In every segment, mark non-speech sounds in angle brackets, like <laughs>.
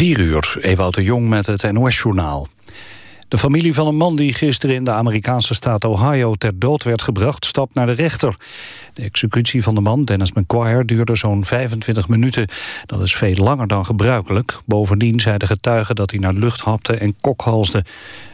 4 uur, Ewout de Jong met het NOS-journaal. De familie van een man die gisteren in de Amerikaanse staat Ohio ter dood werd gebracht, stapt naar de rechter. De executie van de man, Dennis McQuire, duurde zo'n 25 minuten. Dat is veel langer dan gebruikelijk. Bovendien zei de getuige dat hij naar lucht hapte en kokhalsde.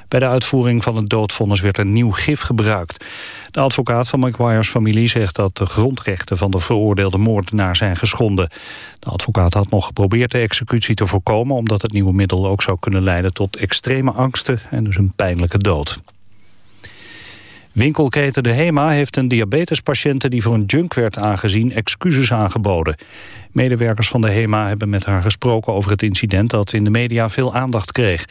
Bij de uitvoering van het doodvonnis werd een nieuw gif gebruikt. De advocaat van McGuire's familie zegt dat de grondrechten van de veroordeelde moordenaar zijn geschonden. De advocaat had nog geprobeerd de executie te voorkomen... omdat het nieuwe middel ook zou kunnen leiden tot extreme angsten en dus een pijnlijke dood. Winkelketen De Hema heeft een diabetespatiënte die voor een junk werd aangezien excuses aangeboden. Medewerkers van de HEMA hebben met haar gesproken over het incident dat in de media veel aandacht kreeg.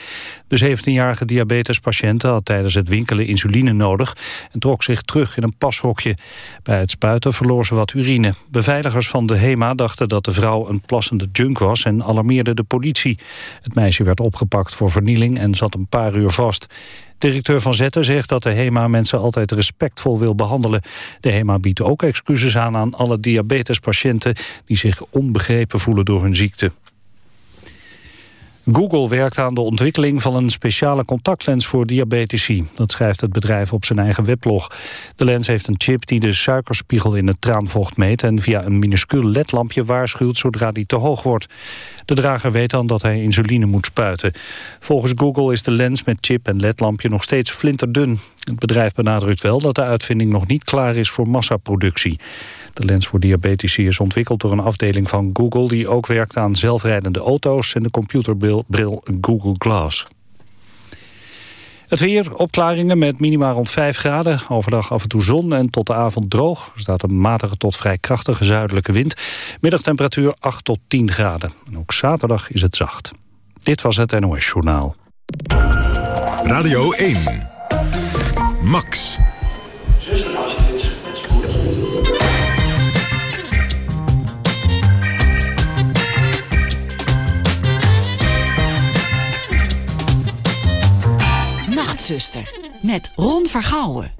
De 17-jarige diabetespatiënte had tijdens het winkelen insuline nodig en trok zich terug in een pashokje. Bij het spuiten verloor ze wat urine. Beveiligers van de HEMA dachten dat de vrouw een plassende junk was en alarmeerden de politie. Het meisje werd opgepakt voor vernieling en zat een paar uur vast. Directeur Van Zetten zegt dat de HEMA mensen altijd respectvol wil behandelen. De HEMA biedt ook excuses aan aan alle diabetespatiënten... die zich onbegrepen voelen door hun ziekte. Google werkt aan de ontwikkeling van een speciale contactlens voor diabetici. Dat schrijft het bedrijf op zijn eigen weblog. De lens heeft een chip die de suikerspiegel in het traanvocht meet... en via een minuscuul ledlampje waarschuwt zodra die te hoog wordt. De drager weet dan dat hij insuline moet spuiten. Volgens Google is de lens met chip en ledlampje nog steeds flinterdun. Het bedrijf benadrukt wel dat de uitvinding nog niet klaar is voor massaproductie. De lens voor diabetici is ontwikkeld door een afdeling van Google... die ook werkt aan zelfrijdende auto's en de computerbril Google Glass. Het weer, opklaringen met minima rond 5 graden. Overdag af en toe zon en tot de avond droog. Er staat een matige tot vrij krachtige zuidelijke wind. Middagtemperatuur 8 tot 10 graden. En ook zaterdag is het zacht. Dit was het NOS Journaal. Radio 1. Max. Nachtzuster met Ron Vergouwen.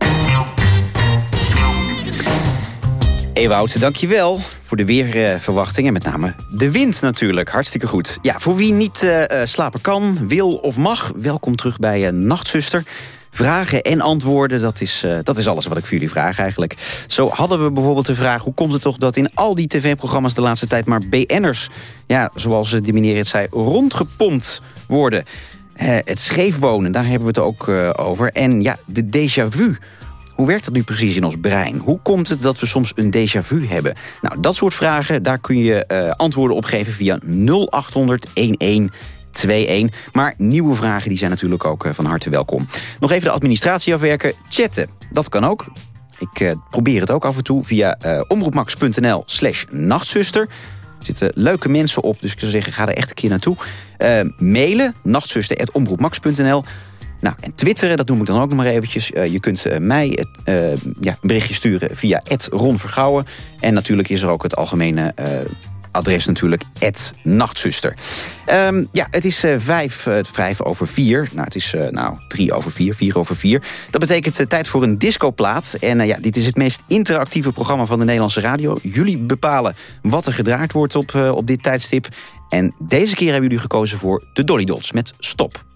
Ewout, dankjewel voor de weerverwachtingen. Met name de wind natuurlijk. Hartstikke goed. Ja, voor wie niet uh, slapen kan, wil of mag... welkom terug bij uh, Nachtzuster. Vragen en antwoorden, dat is, dat is alles wat ik voor jullie vraag eigenlijk. Zo hadden we bijvoorbeeld de vraag... hoe komt het toch dat in al die tv-programma's de laatste tijd... maar BN'ers, ja, zoals de meneer het zei, rondgepompt worden... Uh, het scheef wonen, daar hebben we het ook uh, over. En ja, de déjà vu. Hoe werkt dat nu precies in ons brein? Hoe komt het dat we soms een déjà vu hebben? Nou, dat soort vragen, daar kun je uh, antwoorden op geven via 0800 1121. Maar nieuwe vragen die zijn natuurlijk ook van harte welkom. Nog even de administratie afwerken. Chatten, dat kan ook. Ik probeer het ook af en toe via omroepmax.nl slash nachtzuster zitten leuke mensen op, dus ik zou zeggen, ga er echt een keer naartoe. Uh, mailen, nachtzuster.omroepmax.nl. Nou, en twitteren, dat noem ik dan ook nog maar eventjes. Uh, je kunt uh, mij ja, een berichtje sturen via Ron Vergouwen. En natuurlijk is er ook het algemene adres natuurlijk, nachtzuster. Um, ja, het is uh, vijf, uh, vijf over vier. Nou, het is uh, nou, drie over vier, vier over vier. Dat betekent tijd voor een discoplaat. En ja, dit is het meest interactieve programma van de Nederlandse radio. Jullie bepalen wat er gedraaid wordt op, op dit tijdstip. En deze keer hebben jullie gekozen voor de Dolly Dots met Stop.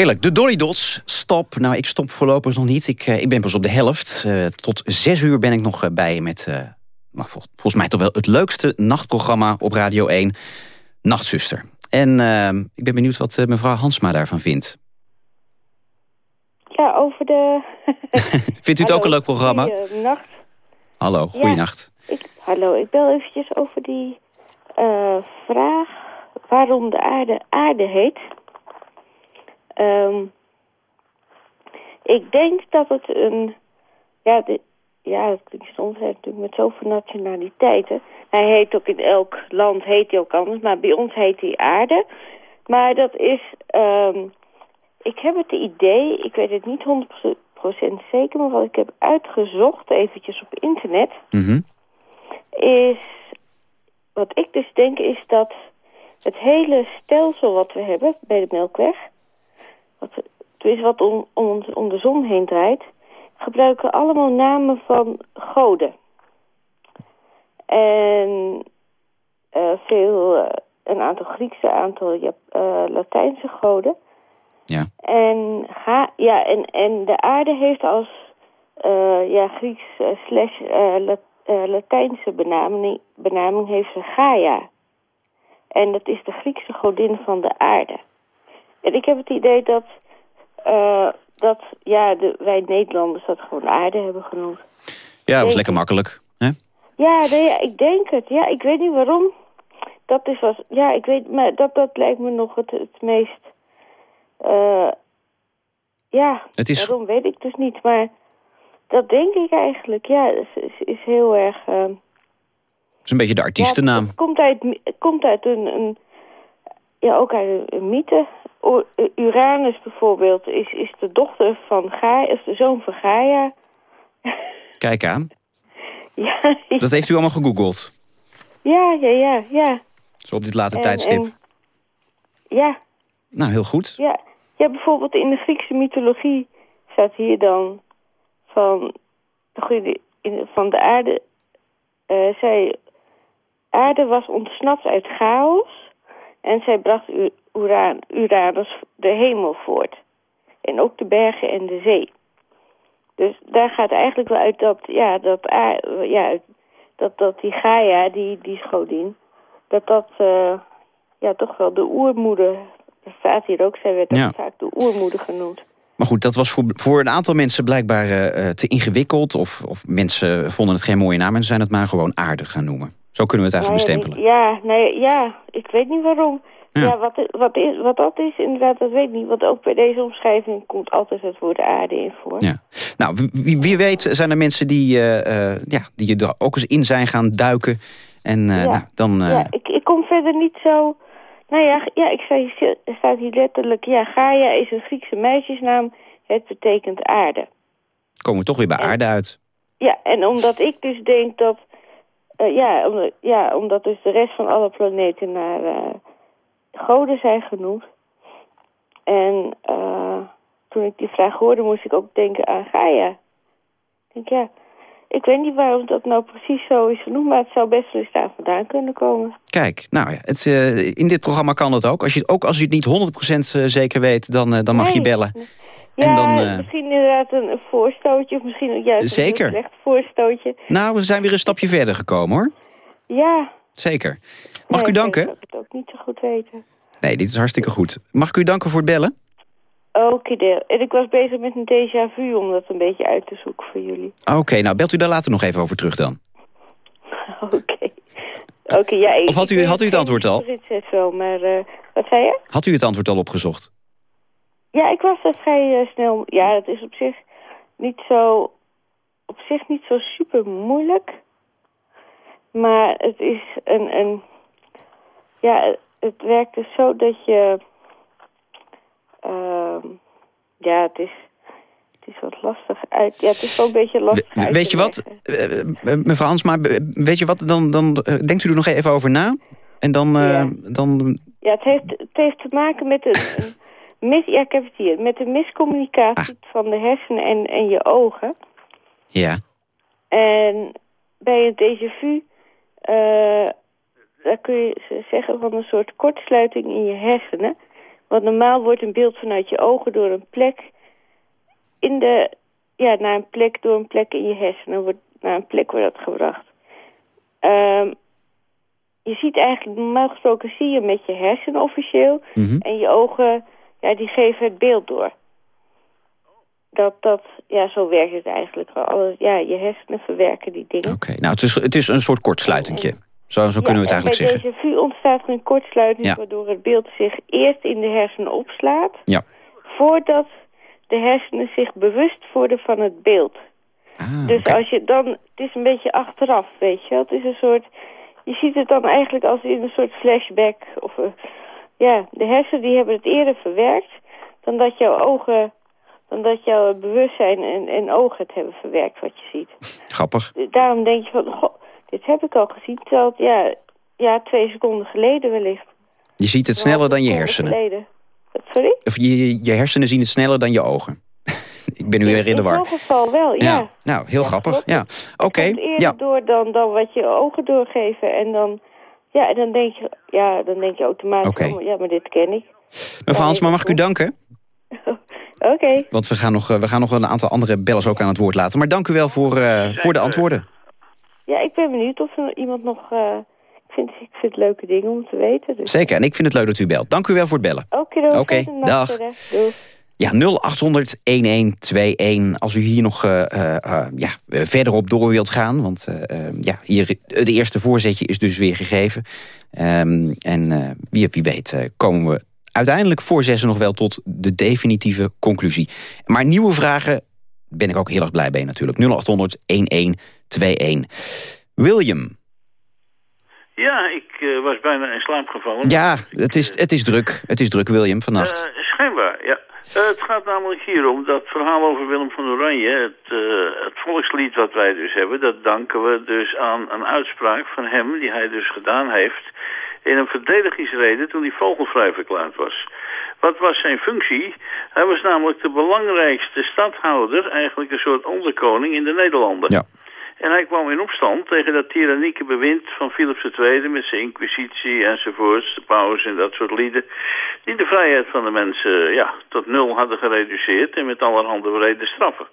Heerlijk. De Dolly Dots. Stop. Nou, ik stop voorlopig nog niet. Ik, uh, ik ben pas op de helft. Uh, tot zes uur ben ik nog uh, bij met... maar vol volgens mij toch wel het leukste nachtprogramma op Radio 1. Nachtzuster. En ehm, ik ben benieuwd wat mevrouw Hansma daarvan vindt. Ja, over de... <laughs> vindt u het ook een leuk programma? nacht. Hallo, goeienacht. Ja, ik, hallo, ik bel eventjes over die vraag waarom de aarde aarde heet. Um, ik denk dat het een... Ja, de, ja dat klinkt soms natuurlijk met zoveel nationaliteiten. Hij heet ook in elk land heet hij ook anders, maar bij ons heet hij aarde. Maar dat is... Um, ik heb het idee, ik weet het niet 100% zeker, maar wat ik heb uitgezocht, eventjes op internet, mm is... Wat ik dus denk is dat het hele stelsel wat we hebben bij de Melkweg wat, is wat om, om, om de zon heen draait, gebruiken allemaal namen van goden. En uh, veel, uh, een aantal Griekse, een aantal uh, Latijnse goden. Ja. En, ga, ja, en, en de aarde heeft als ja, Grieks slash Latijnse benaming, benaming heeft ze Gaia. En dat is de Griekse godin van de aarde. En ik heb het idee dat, uh, dat ja, de, wij Nederlanders dat gewoon aarde hebben genoemd. Ja, dat was lekker makkelijk. Hè? Ja, nee, ja, ik denk het. Ja, ik weet niet waarom. Dat is was, ja, ik weet, maar dat, dat lijkt me nog het, het meest, uh, ja, het is... waarom weet ik dus niet. Maar dat denk ik eigenlijk, ja, is, is, is heel erg... Uh, het is een beetje de artiestennaam. Ja, het komt uit, het komt uit een, een ja, ook uit een mythe. Uranus bijvoorbeeld is, is de dochter van Gaia, is de zoon van Gaia. <laughs> Kijk aan. ja. Dat heeft u allemaal gegoogeld? Ja, ja, ja, ja. Zo op dit late tijdstip? En, ja. Nou, heel goed. Ja. ja, bijvoorbeeld in de Griekse mythologie staat hier dan van de, van de aarde... Uh, zij, aarde was ontsnapt uit chaos en zij bracht Uranus de hemel voort. En ook de bergen en de zee. Dus daar gaat eigenlijk wel uit dat, ja, dat, ja, dat, dat die Gaia, die, die schodin, dat dat uh, ja, toch wel de oermoeder, er staat hier ook, zij werd ja. vaak de oermoeder genoemd. Maar goed, dat was voor, voor een aantal mensen blijkbaar uh, te ingewikkeld. Of, of mensen vonden het geen mooie naam en zijn het maar gewoon aardig gaan noemen. Zo kunnen we het eigenlijk bestempelen. Ja, nee, ja, ik weet niet waarom. Ja, wat, wat, is, wat dat is, inderdaad, dat weet ik niet. Want ook bij deze omschrijving komt altijd het woord aarde in voor. Ja. Nou, wie, wie weet zijn er mensen die, uh, ja, die er ook eens in zijn gaan duiken. En uh, ja. Nou, dan... Ja, ik, ik kom verder niet zo... Nou ja, ja ik zei, er staat hier letterlijk... Ja, Gaia is een Griekse meisjesnaam. Het betekent aarde. Komen we toch weer bij aarde uit. Ja, en omdat ik dus denk dat... Uh, ja, om, ja, omdat dus de rest van alle planeten naar goden zijn genoemd. En uh, toen ik die vraag hoorde, moest ik ook denken aan Gaia. Ik denk, ja, ik weet niet waarom dat nou precies zo is genoemd... maar het zou best wel eens daar vandaan kunnen komen. Kijk, nou ja, het, uh, in dit programma kan dat ook. Als je, ook als je het niet 100% zeker weet, dan, uh, dan mag nee. je bellen. Ja, en dan, misschien inderdaad een, een voorstootje... of misschien juist zeker. een slecht voorstootje. Nou, we zijn weer een stapje verder gekomen, hoor. Ja. Zeker. Mag ik u danken? Ik het ook niet zo goed weten. Nee, dit is hartstikke goed. Mag ik u danken voor het bellen? Oké, okay, en ik was bezig met een déjà vu om dat een beetje uit te zoeken voor jullie. Oké, nou belt u daar later nog even over terug dan. <laughs> Oké. Oké, ja, ik, of had u, had u het antwoord al? Wel, maar uh, wat zei je? Had u het antwoord al opgezocht? Ja, ik was er vrij uh, snel. Ja, het is op zich niet zo, op zich niet zo super moeilijk. Maar het is een, een ja, het werkt dus zo dat je... Uh, ja, het is, het is wat lastig uit... Ja, het is wel een beetje lastig We, Weet je wat, uh, mevrouw Hansma, weet je wat, dan, dan denkt u er nog even over na. En dan... ja. dan... ja, het heeft, het heeft te maken met een... een mis, ja, ik heb het hier. Met de miscommunicatie ah. van de hersenen en, en je ogen. Ja. En bij een déjà vu... Uh, daar kun je zeggen van een soort kortsluiting in je hersenen. Want normaal wordt een beeld vanuit je ogen door een plek in de... Ja, naar een plek, door een plek in je hersenen. Wordt, naar een plek wordt dat gebracht. Ehm, je ziet eigenlijk, normaal gesproken zie je met je hersenen officieel. Mhm. En je ogen, ja, die geven het beeld door. Dat, dat, ja, zo werkt het eigenlijk. Alles, ja, je hersenen verwerken die dingen. Oké, nou het is, het is een soort kortsluitingje. Zo, zo kunnen we het eigenlijk en zeggen. bij déjà vu ontstaat er een kortsluiting... Ja. waardoor het beeld zich eerst in de hersenen opslaat... Ja. voordat de hersenen zich bewust worden van het beeld. Ah, Dus als je dan... Het is een beetje achteraf, weet je wel. Het is een soort... Je ziet het dan eigenlijk als in een soort flashback. Of, eh, ja, de hersenen die hebben het eerder verwerkt... dan dat jouw ogen... dan dat jouw bewustzijn en, en ogen het hebben verwerkt wat je ziet. Grappig. Daarom denk je van... Goh, dit heb ik al gezien. Terwijl het, ja, ja, twee seconden geleden wellicht. Je ziet het sneller dan je hersenen. Geleden. Sorry? Of je, je hersenen zien het sneller dan je ogen. <laughs> Ik ben nu weer in de In war. zo'n geval wel, ja. Nou, heel Ja, grappig. klopt. Ja. Oké. Eerder Ja. door dan, dan wat je ogen doorgeven. En dan, ja, en dan denk je, ja, dan denk je automatisch, Oké. oh, ja, maar dit ken ik. Mevrouw Hansma, mag ik u danken? Oké. Want we gaan, nog, eh, we gaan nog een aantal andere bellers ook aan het woord laten. Maar dank u wel voor, eh, voor de antwoorden. Ja, ik ben benieuwd of er iemand nog... eh, ik, vind, ik vind het leuke dingen om te weten. Dus. Zeker, en ik vind het leuk dat u belt. Dank u wel voor het bellen. Oké, fijne nacht dag. verder. Doei. Ja, 0800-1121. Als u hier nog ja, eh, verderop door wilt gaan. Want ja, hier, het eerste voorzetje is dus weer gegeven. Ehm, en wie, wie weet komen we uiteindelijk voor zessen nog wel tot de definitieve conclusie. Maar nieuwe vragen ben ik ook heel erg blij bij natuurlijk. 0800-1121. William. Ja, ik eh, was bijna in slaap gevallen. Ja, het is, het is druk. Het is druk, William, vannacht. Eh, schijnbaar, ja. Eh, het gaat namelijk hier om dat verhaal over Willem van Oranje. Het, eh, het volkslied wat wij dus hebben, dat danken we dus aan een uitspraak van hem... die hij dus gedaan heeft in een verdedigingsrede toen hij vogelvrij verklaard was. Wat was zijn functie? Hij was namelijk de belangrijkste stadhouder, eigenlijk een soort onderkoning in de Nederlanden. Ja. En hij kwam in opstand tegen dat tyrannieke bewind van Philips II... met zijn inquisitie enzovoorts, de paus en dat soort lieden... die de vrijheid van de mensen ja, tot nul hadden gereduceerd... en met allerhande wrede straffen.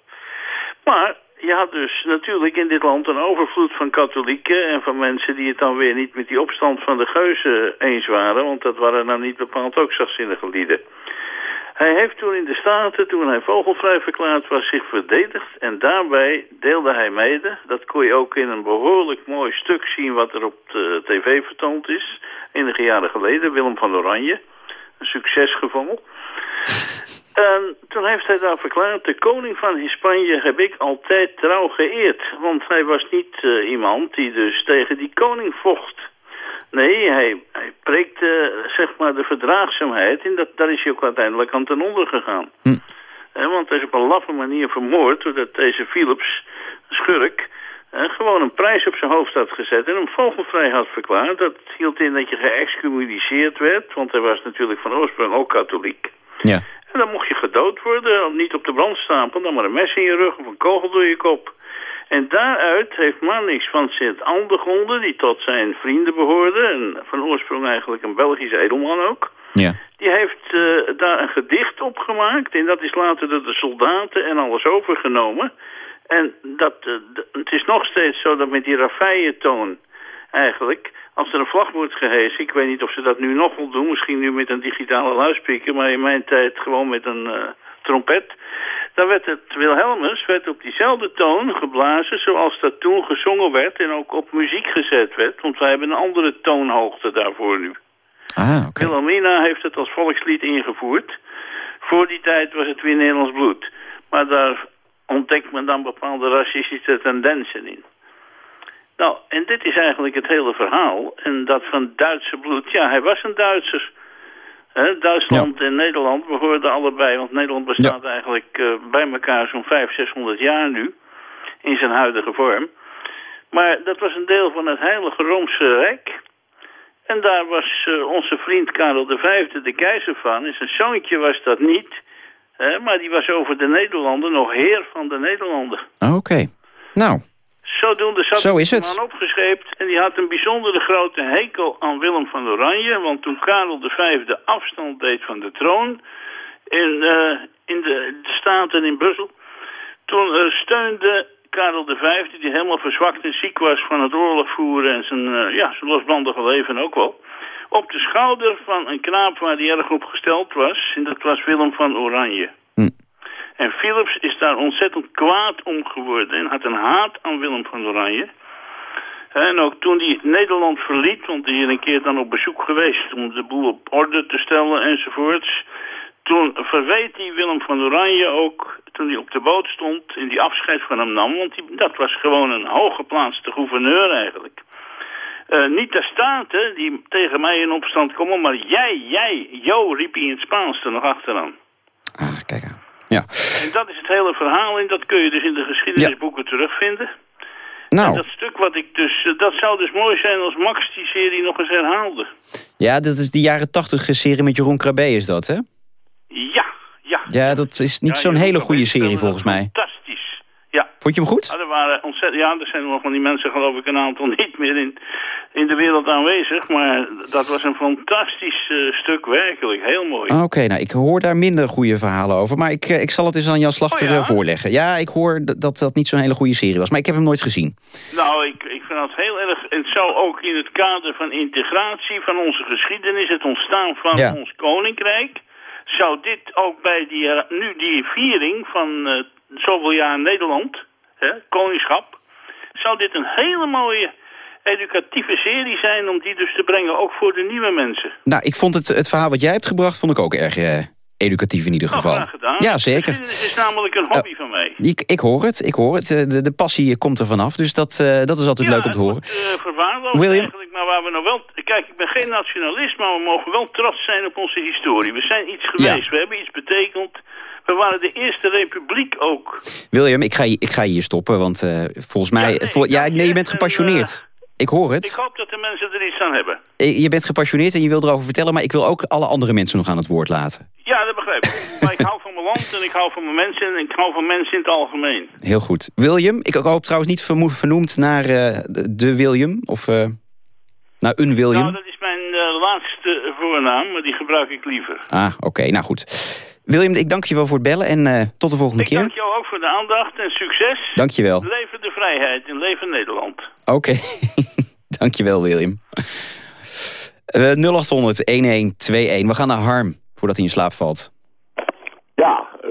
Maar je had dus natuurlijk in dit land een overvloed van katholieken... en van mensen die het dan weer niet met die opstand van de geuzen eens waren... want dat waren nou niet bepaald ook zachtzinnige lieden... Hij heeft toen in de Staten, toen hij vogelvrij verklaard was, zich verdedigd. En daarbij deelde hij mede, dat kon je ook in een behoorlijk mooi stuk zien wat er op de tv vertoond is. Enige jaren geleden, Willem van Oranje. Een succesgeval. En toen heeft hij daar verklaard, de koning van Spanje heb ik altijd trouw geëerd. Want hij was niet eh, iemand die dus tegen die koning vocht. Nee, hij, hij preekte zeg maar de verdraagzaamheid en dat, daar is hij ook uiteindelijk aan ten onder gegaan. Hm. Eh, want hij is op een laffe manier vermoord doordat deze Philips, schurk, eh, gewoon een prijs op zijn hoofd had gezet en hem vogelvrij had verklaard. Dat hield in dat je geëxcommuniceerd werd, want hij was natuurlijk van oorsprong ook katholiek. Ja. En dan mocht je gedood worden, niet op de brandstapel, dan maar een mes in je rug of een kogel door je kop. En daaruit heeft Marnix van Sint-Aldegonde, die tot zijn vrienden behoorde... en van oorsprong eigenlijk een Belgisch edelman ook... Ja. die heeft eh, daar een gedicht op gemaakt... en dat is later door de soldaten en alles overgenomen. En dat, eh, het is nog steeds zo dat met die raffijentoon eigenlijk... als er een vlag wordt gehesen, ik weet niet of ze dat nu nog wel doen... misschien nu met een digitale luidspreker... maar in mijn tijd gewoon met een eh, trompet... Dan werd het Wilhelmus werd op diezelfde toon geblazen zoals dat toen gezongen werd en ook op muziek gezet werd. Want wij hebben een andere toonhoogte daarvoor nu. Ah, oké. Wilhelmina heeft het als volkslied ingevoerd. Voor die tijd was het weer Nederlands bloed. Maar daar ontdekt men dan bepaalde racistische tendensen in. Nou, en dit is eigenlijk het hele verhaal. En dat van Duitse bloed, ja, hij was een Duitser. Duitsland en Nederland behoorden allebei, want Nederland bestaat eigenlijk eh, bij elkaar zo'n 500, 600 jaar nu, in zijn huidige vorm. Maar dat was een deel van het Heilige Roomse Rijk. En daar was eh, onze vriend Karel V de keizer van. En zijn zoontje was dat niet, hè, maar die was over de Nederlanden nog heer van de Nederlanden. Ah, Oké. Nou, Zodoende zat Zo is het. man opgescheept en die had een bijzondere grote hekel aan Willem van Oranje. Want toen Karel V de afstand deed van de troon in, eh, in de, de Staten in Brussel... toen eh, steunde Karel V, die helemaal verzwakt en ziek was van het oorlog voeren... en zijn, eh, ja, zijn losbandige leven ook wel... op de schouder van een knaap waar hij erg op gesteld was. En dat was Willem van Oranje. En Philips is daar ontzettend kwaad om geworden en had een haat aan Willem van Oranje. En ook toen hij Nederland verliet, want hij is een keer dan op bezoek geweest om de boel op orde te stellen enzovoorts. Toen verweet hij Willem van Oranje ook, toen hij op de boot stond en die afscheid van hem nam, want die, dat was gewoon een hooggeplaatste gouverneur eigenlijk. Eh, niet de Staten die tegen mij in opstand komen, maar jij, jij, Jo, riep hij in het Spaans er nog achteraan. Ah. Ja. En dat is het hele verhaal en dat kun je dus in de geschiedenisboeken terugvinden. En Nou, dat stuk wat ik dus, eh, dat zou dus mooi zijn als Max die serie nog eens herhaalde. ja, dat is die jaren tachtig serie met Jeroen Krabbe is dat, hè? Ja, ja. Ja, dat is niet Ja, zo'n hele goede serie volgens mij. Ja. Vond je hem goed? Ja, er waren ontzettend, ja, er zijn nog van die mensen geloof ik een aantal <laughs> niet meer in, in de wereld aanwezig. Maar dat was een fantastisch eh, stuk, werkelijk. Heel mooi. Oké, nou, ik hoor daar minder goede verhalen over. Maar ik, eh, ik zal het eens aan Jan Slachter Oh ja? eh, voorleggen. Ja, ik hoor dat dat niet zo'n hele goede serie was. Maar ik heb hem nooit gezien. Nou, ik, ik vind dat heel erg... En het zou ook in het kader van integratie van onze geschiedenis... het ontstaan van Ja. ons koninkrijk... zou dit ook bij die, nu die viering van zoveel jaar Nederland... Hè, koningschap... zou dit een hele mooie educatieve serie zijn... om die dus te brengen, ook voor de nieuwe mensen. Nou, ik vond het, het verhaal wat jij hebt gebracht... vond ik ook erg eh, educatief in ieder Nou, geval. Ja, zeker. Geschiedenis is namelijk een hobby van mij. Ik, ik hoor het, ik hoor het. Eh, De, de passie komt er vanaf, dus dat, eh, dat is altijd Ja, leuk om te het horen. wordt, William? eigenlijk, maar waar we nog wel... Kijk, ik ben geen nationalist, maar we mogen wel trots zijn op onze historie. We zijn iets geweest, we hebben iets betekend. We waren de eerste republiek ook. William, ik ga, ik ga hier stoppen, want eh, volgens mij... Ja, nee, vol- ja, nee, je bent En, gepassioneerd. ik hoor Ik het. hoop dat de mensen er iets aan hebben. Eh, Je bent gepassioneerd en je wil erover vertellen... maar ik wil ook alle andere mensen nog aan het woord laten. Ja, dat begrijp ik. <laughs> maar ik hou van mijn land en ik hou van mijn mensen en ik hou van mensen in het algemeen. Heel goed. William, ik hoop trouwens niet vernoemd naar eh, de- William... of eh, naar een William. Nou, dat is mijn eh, laatste voornaam, maar die gebruik ik liever. Ah, oké, nou goed. William, ik dank je wel voor het bellen en eh, tot de volgende Ik keer. dank jou ook voor de aandacht en succes. Dank je wel. Leven de vrijheid en leven Nederland. Oké, <laughs> dank je wel, William. Eh 0800-1121. We gaan naar Harm, voordat hij in slaap valt. Ja, eh,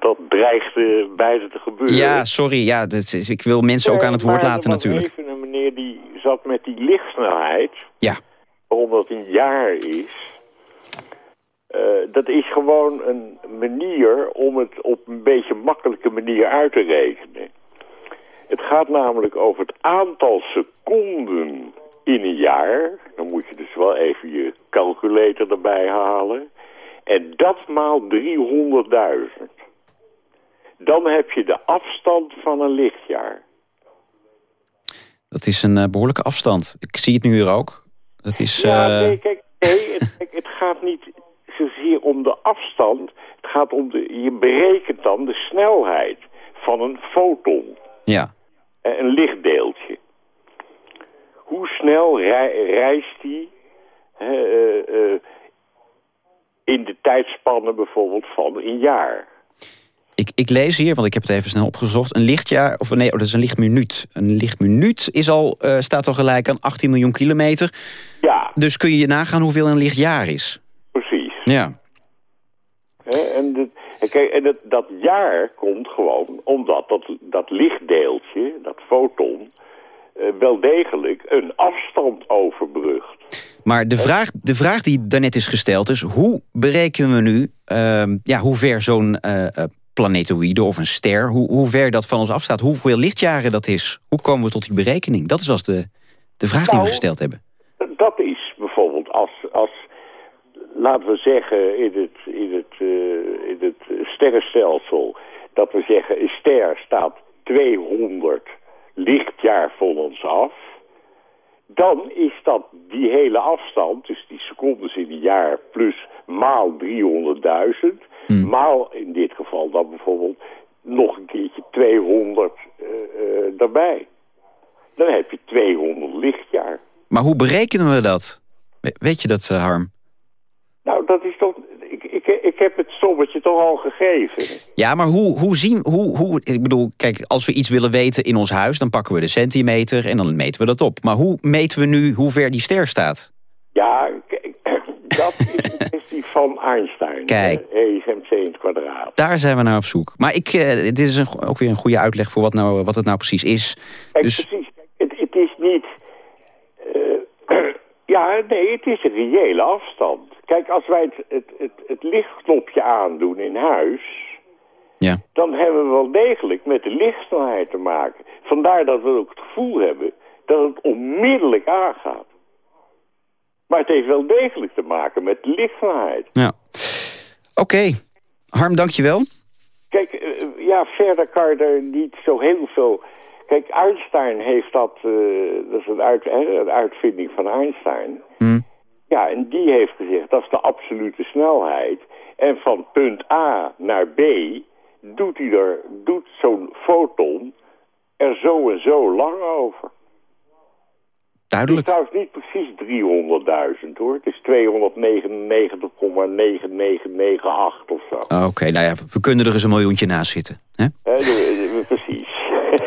dat dreigt eh, bijna te gebeuren. Ja, sorry. Ja, dat is, ik wil mensen ook aan het woord laten natuurlijk. even een meneer die zat met die lichtsnelheid, Ja, waarom dat een jaar is. Eh, dat is gewoon een manier om het op een beetje makkelijke manier uit te rekenen. Het gaat namelijk over het aantal seconden in een jaar. Dan moet je dus wel even je calculator erbij halen. En dat maal 300.000. Dan heb je de afstand van een lichtjaar. dat is een eh, behoorlijke afstand. Ik zie het nu hier ook. Dat is... Ja, eh, nee, kijk, nee, het, kijk, het gaat niet zozeer om de afstand. Het gaat om de, je berekent dan de snelheid van een foton, ja. eh, een lichtdeeltje. Hoe snel rei- reist die eh, eh, in de tijdspanne bijvoorbeeld van een jaar? Ik, ik lees hier, want ik heb het even snel opgezocht... een lichtjaar, of nee, oh, dat is een lichtminuut. Een lichtminuut is al, staat al gelijk aan 18 miljoen kilometer. Ja, Dus kun je je nagaan hoeveel een lichtjaar is. Ja. En kijk, en dat, dat jaar komt gewoon omdat dat, dat lichtdeeltje, dat foton, eh, wel degelijk een afstand overbrugt. Maar de vraag, de vraag die daarnet is gesteld is... hoe berekenen we nu ehm, ja, hoe ver zo'n eh, planetoïde of een ster... Hoe, hoe ver dat van ons afstaat, hoeveel lichtjaren dat is? Hoe komen we tot die berekening? Dat is eens de, de vraag die we Nou, gesteld hebben. Dat is bijvoorbeeld als, als laten we zeggen, in het, in het, eh, in het sterrenstelsel... dat we zeggen, een ster staat 200 lichtjaar van ons af... dan is dat die hele afstand, dus die secondes in een jaar... plus maal 300.000, maal in dit geval dan bijvoorbeeld... nog een keertje daarbij. Dan heb je 200 lichtjaar. Maar hoe berekenen we dat? We- Weet je dat, eh, Harm? Nou, dat is toch... Ik, ik, ik heb het sommetje toch al gegeven. Ja, maar hoe, hoe zien... Hoe, hoe, ik bedoel, kijk, als we iets willen weten in ons huis... dan pakken we de centimeter en dan meten we dat op. Maar hoe meten we nu hoe ver die ster staat? Ja, kijk, <clears throat> dat is een kwestie van Einstein. Kijk. Eh, E is mc in het kwadraat. Daar zijn we naar op zoek. Maar ik, eh, dit is een, ook weer een goede uitleg voor wat, nou, wat het nou precies is. Kijk, Dus precies. Het, het is niet... eh, <clears throat> ja, nee, het is een reële afstand. Kijk, als wij het, het, het, het lichtknopje aandoen in huis... ja. dan hebben we wel degelijk met de lichtsnelheid te maken. Vandaar dat we ook het gevoel hebben dat het onmiddellijk aangaat. Maar het heeft wel degelijk te maken met de lichtsnelheid. ja. Oké. Harm, dankjewel. Kijk, eh, ja, verder kan je er niet zo heel veel... Kijk, Einstein heeft dat... eh, dat is een, uit, een uitvinding van Einstein. Hm. Ja, en die heeft gezegd, dat is de absolute snelheid. En van punt A naar B doet, hij er, doet zo'n foton er zo en zo lang over. Het is Duidelijk. trouwens niet precies 300.000 hoor. Het is 299,9998 of zo. Oké, nou ja, we kunnen er eens een miljoentje naast zitten. hè? De- precies.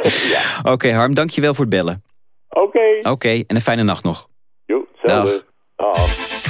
Ja. Oké, Harm, dankjewel voor het bellen. Oké. Oké, en een fijne nacht nog. Jo, hetzelfde. Dag.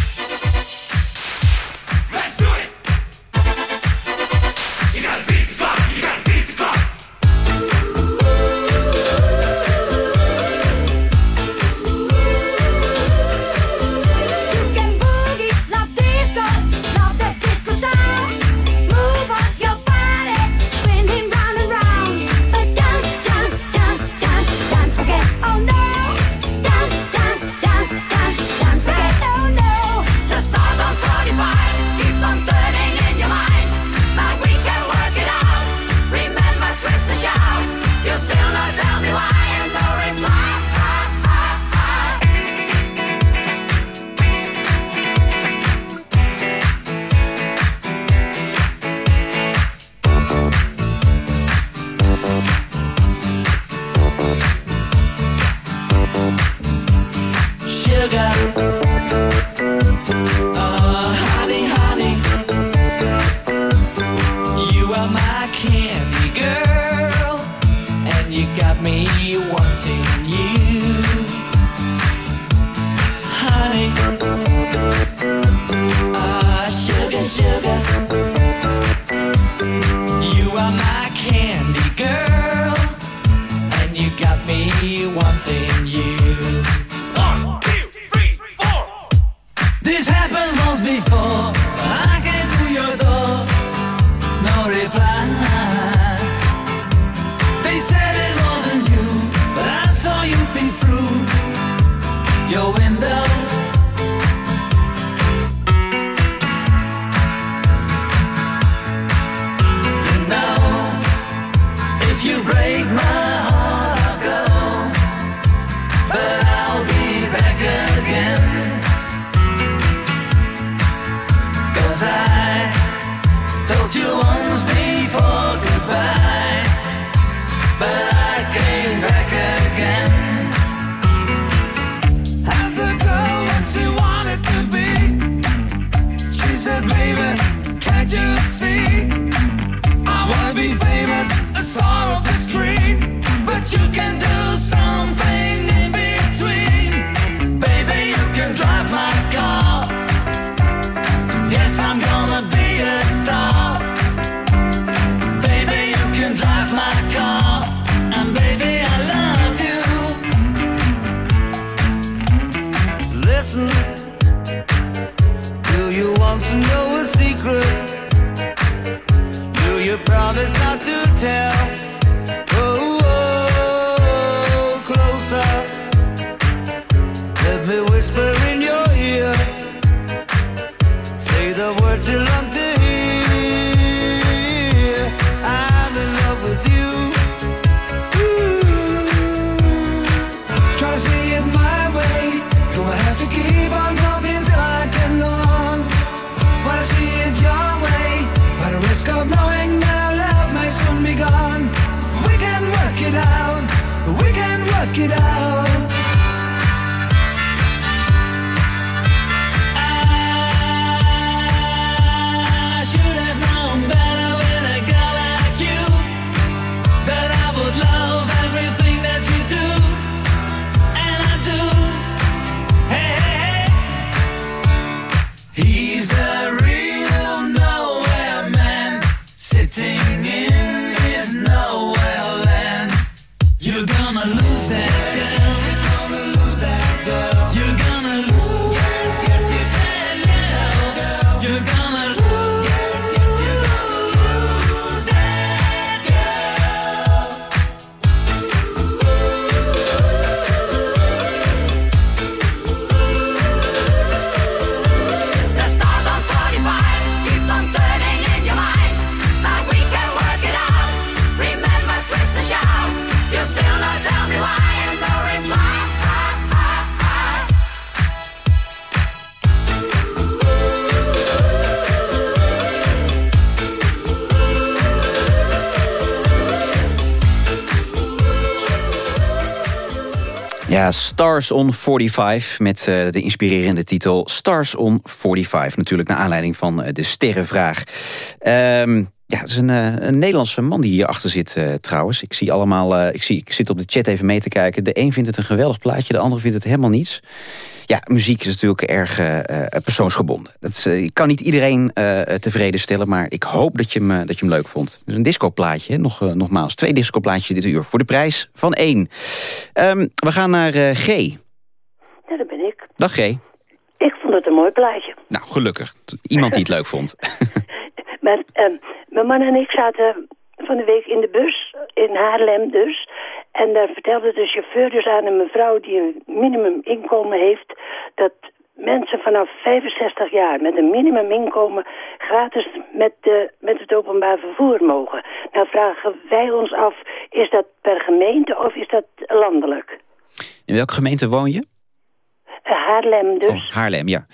To tell? Oh, oh, closer. Let me whisper Stars on 45 met eh, de inspirerende titel Stars on 45. Natuurlijk naar aanleiding van eh, de sterrenvraag. Ehm, ja, het is een, eh, een Nederlandse man die hierachter zit eh, trouwens. Ik zie allemaal, eh, ik, zie, ik zit op de chat even mee te kijken. De een vindt het een geweldig plaatje, de ander vindt het helemaal niets. Ja, muziek is natuurlijk erg persoonsgebonden. Dat is, ik kan niet iedereen tevreden stellen, maar ik hoop dat je hem, dat je hem leuk vond. Dus een discoplaatje, nog, nogmaals. Twee discoplaatjes dit uur, voor de prijs van één. Ehm, we gaan naar G. Ja, dat ben ik. Dag G. Ik vond het een mooi plaatje. Nou, gelukkig. Iemand die het leuk vond. <laughs> Maar ehm, mijn man en ik zaten van de week in de bus, in Haarlem dus. En daar vertelde de chauffeur dus aan een mevrouw die een minimuminkomen heeft... dat mensen vanaf 65 jaar met een minimuminkomen gratis met, de, met het openbaar vervoer mogen. Nou vragen wij ons af, is dat per gemeente of is dat landelijk? In welke gemeente woon je? Haarlem dus. Oh, Haarlem, ja.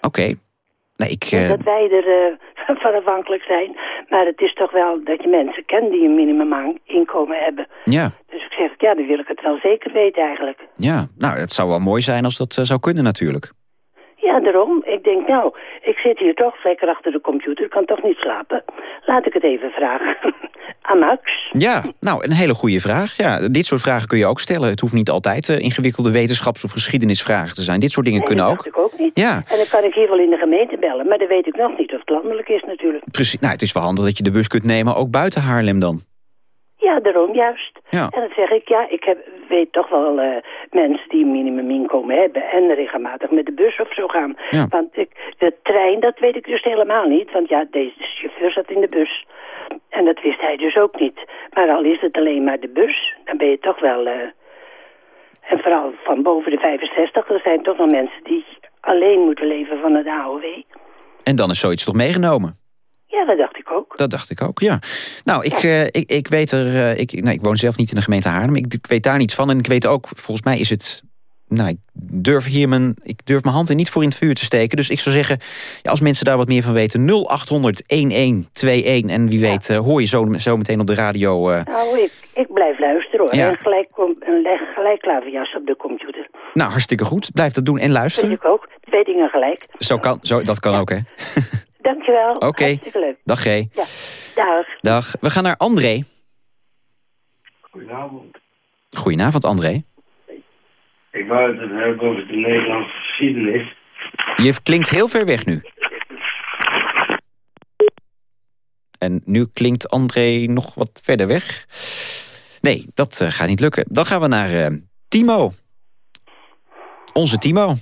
Oké. Nee, ik... eh, Dat wij er eh, <laughs> van afhankelijk zijn. Maar het is toch wel dat je mensen kent die een minimuminkomen hebben. ja, Dus ik zeg, ja, dan wil ik het wel zeker weten eigenlijk. ja. Nou, het zou wel mooi zijn als dat eh, zou kunnen natuurlijk. Ja, daarom. Ik denk, nou, ik zit hier toch lekker achter de computer. Ik kan toch niet slapen. Laat ik het even vragen <laughs> aan Max. Ja, nou, een hele goede vraag. Ja, dit soort vragen kun je ook stellen. Het hoeft niet altijd eh, ingewikkelde wetenschaps- of geschiedenisvragen te zijn. Dit soort dingen Nee, kunnen dat ook. dacht ik ook niet. Ja, En dan kan ik hier wel in de gemeente bellen. Maar dan weet ik nog niet of het landelijk is natuurlijk. precies. Nou, het is wel handig dat je de bus kunt nemen, ook buiten Haarlem dan. Ja, daarom juist. Ja. En dan zeg ik, ja, ik heb, weet toch wel eh, mensen die een minimuminkomen hebben... en regelmatig met de bus of zo gaan. Ja. Want ik, de trein, dat weet ik dus helemaal niet. Want ja, deze chauffeur zat in de bus. En dat wist hij dus ook niet. Maar al is het alleen maar de bus, dan ben je toch wel... eh, en vooral van boven de 65, er zijn toch nog mensen die alleen moeten leven van het AOW. En dan is zoiets toch meegenomen? Ja, dat dacht ik ook. Dat dacht ik ook, ja. Nou, ik, eh, ik, ik weet er... eh, ik, nou, ik woon zelf niet in de gemeente Haarlem. Ik, ik weet daar niets van. En ik weet ook, volgens mij is het... Nou, ik durf hier mijn, ik durf mijn hand er niet voor in het vuur te steken. Dus ik zou zeggen, ja, als mensen daar wat meer van weten... 0800 1121. En wie weet, eh, hoor je zo, zo meteen op de radio... Nou, ik, ik blijf luisteren hoor. En gelijk, en leg gelijk klaverjas op de computer. nou, hartstikke goed. Blijf dat doen en Vind luisteren. ik ook. Twee dingen gelijk. Zo kan, zo, dat kan ook, hè. <laughs> Dankjewel. Oké. Hartstikke leuk. Dag G. Ja. Dag. Dag. We gaan naar André. Goedenavond. Goedenavond, André. Ik wou het hebben over de Nederlandse geschiedenis. Je klinkt heel ver weg nu. En nu klinkt André nog wat verder weg. Nee, dat eh, gaat niet lukken. Dan gaan we naar eh, Timo. Onze Timo.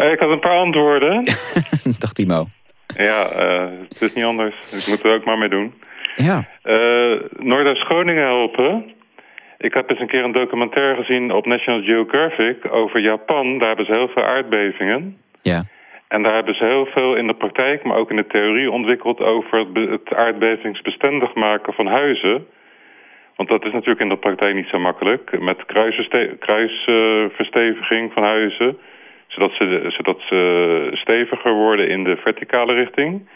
Eh, ik had een paar antwoorden. <laughs> Dag Timo. ja, eh, het is niet anders. Ik moet er ook maar mee doen. Ja. Eh Noord-Groningen helpen. Ik heb eens een keer een documentaire gezien op National Geographic over Japan. Daar hebben ze heel veel aardbevingen. Ja. En daar hebben ze heel veel in de praktijk, maar ook in de theorie ontwikkeld over het, be- het aardbevingsbestendig maken van huizen. Want dat is natuurlijk in de praktijk niet zo makkelijk. Met kruisverste- kruisversteviging van huizen. Zodat ze, zodat ze steviger worden in de verticale richting.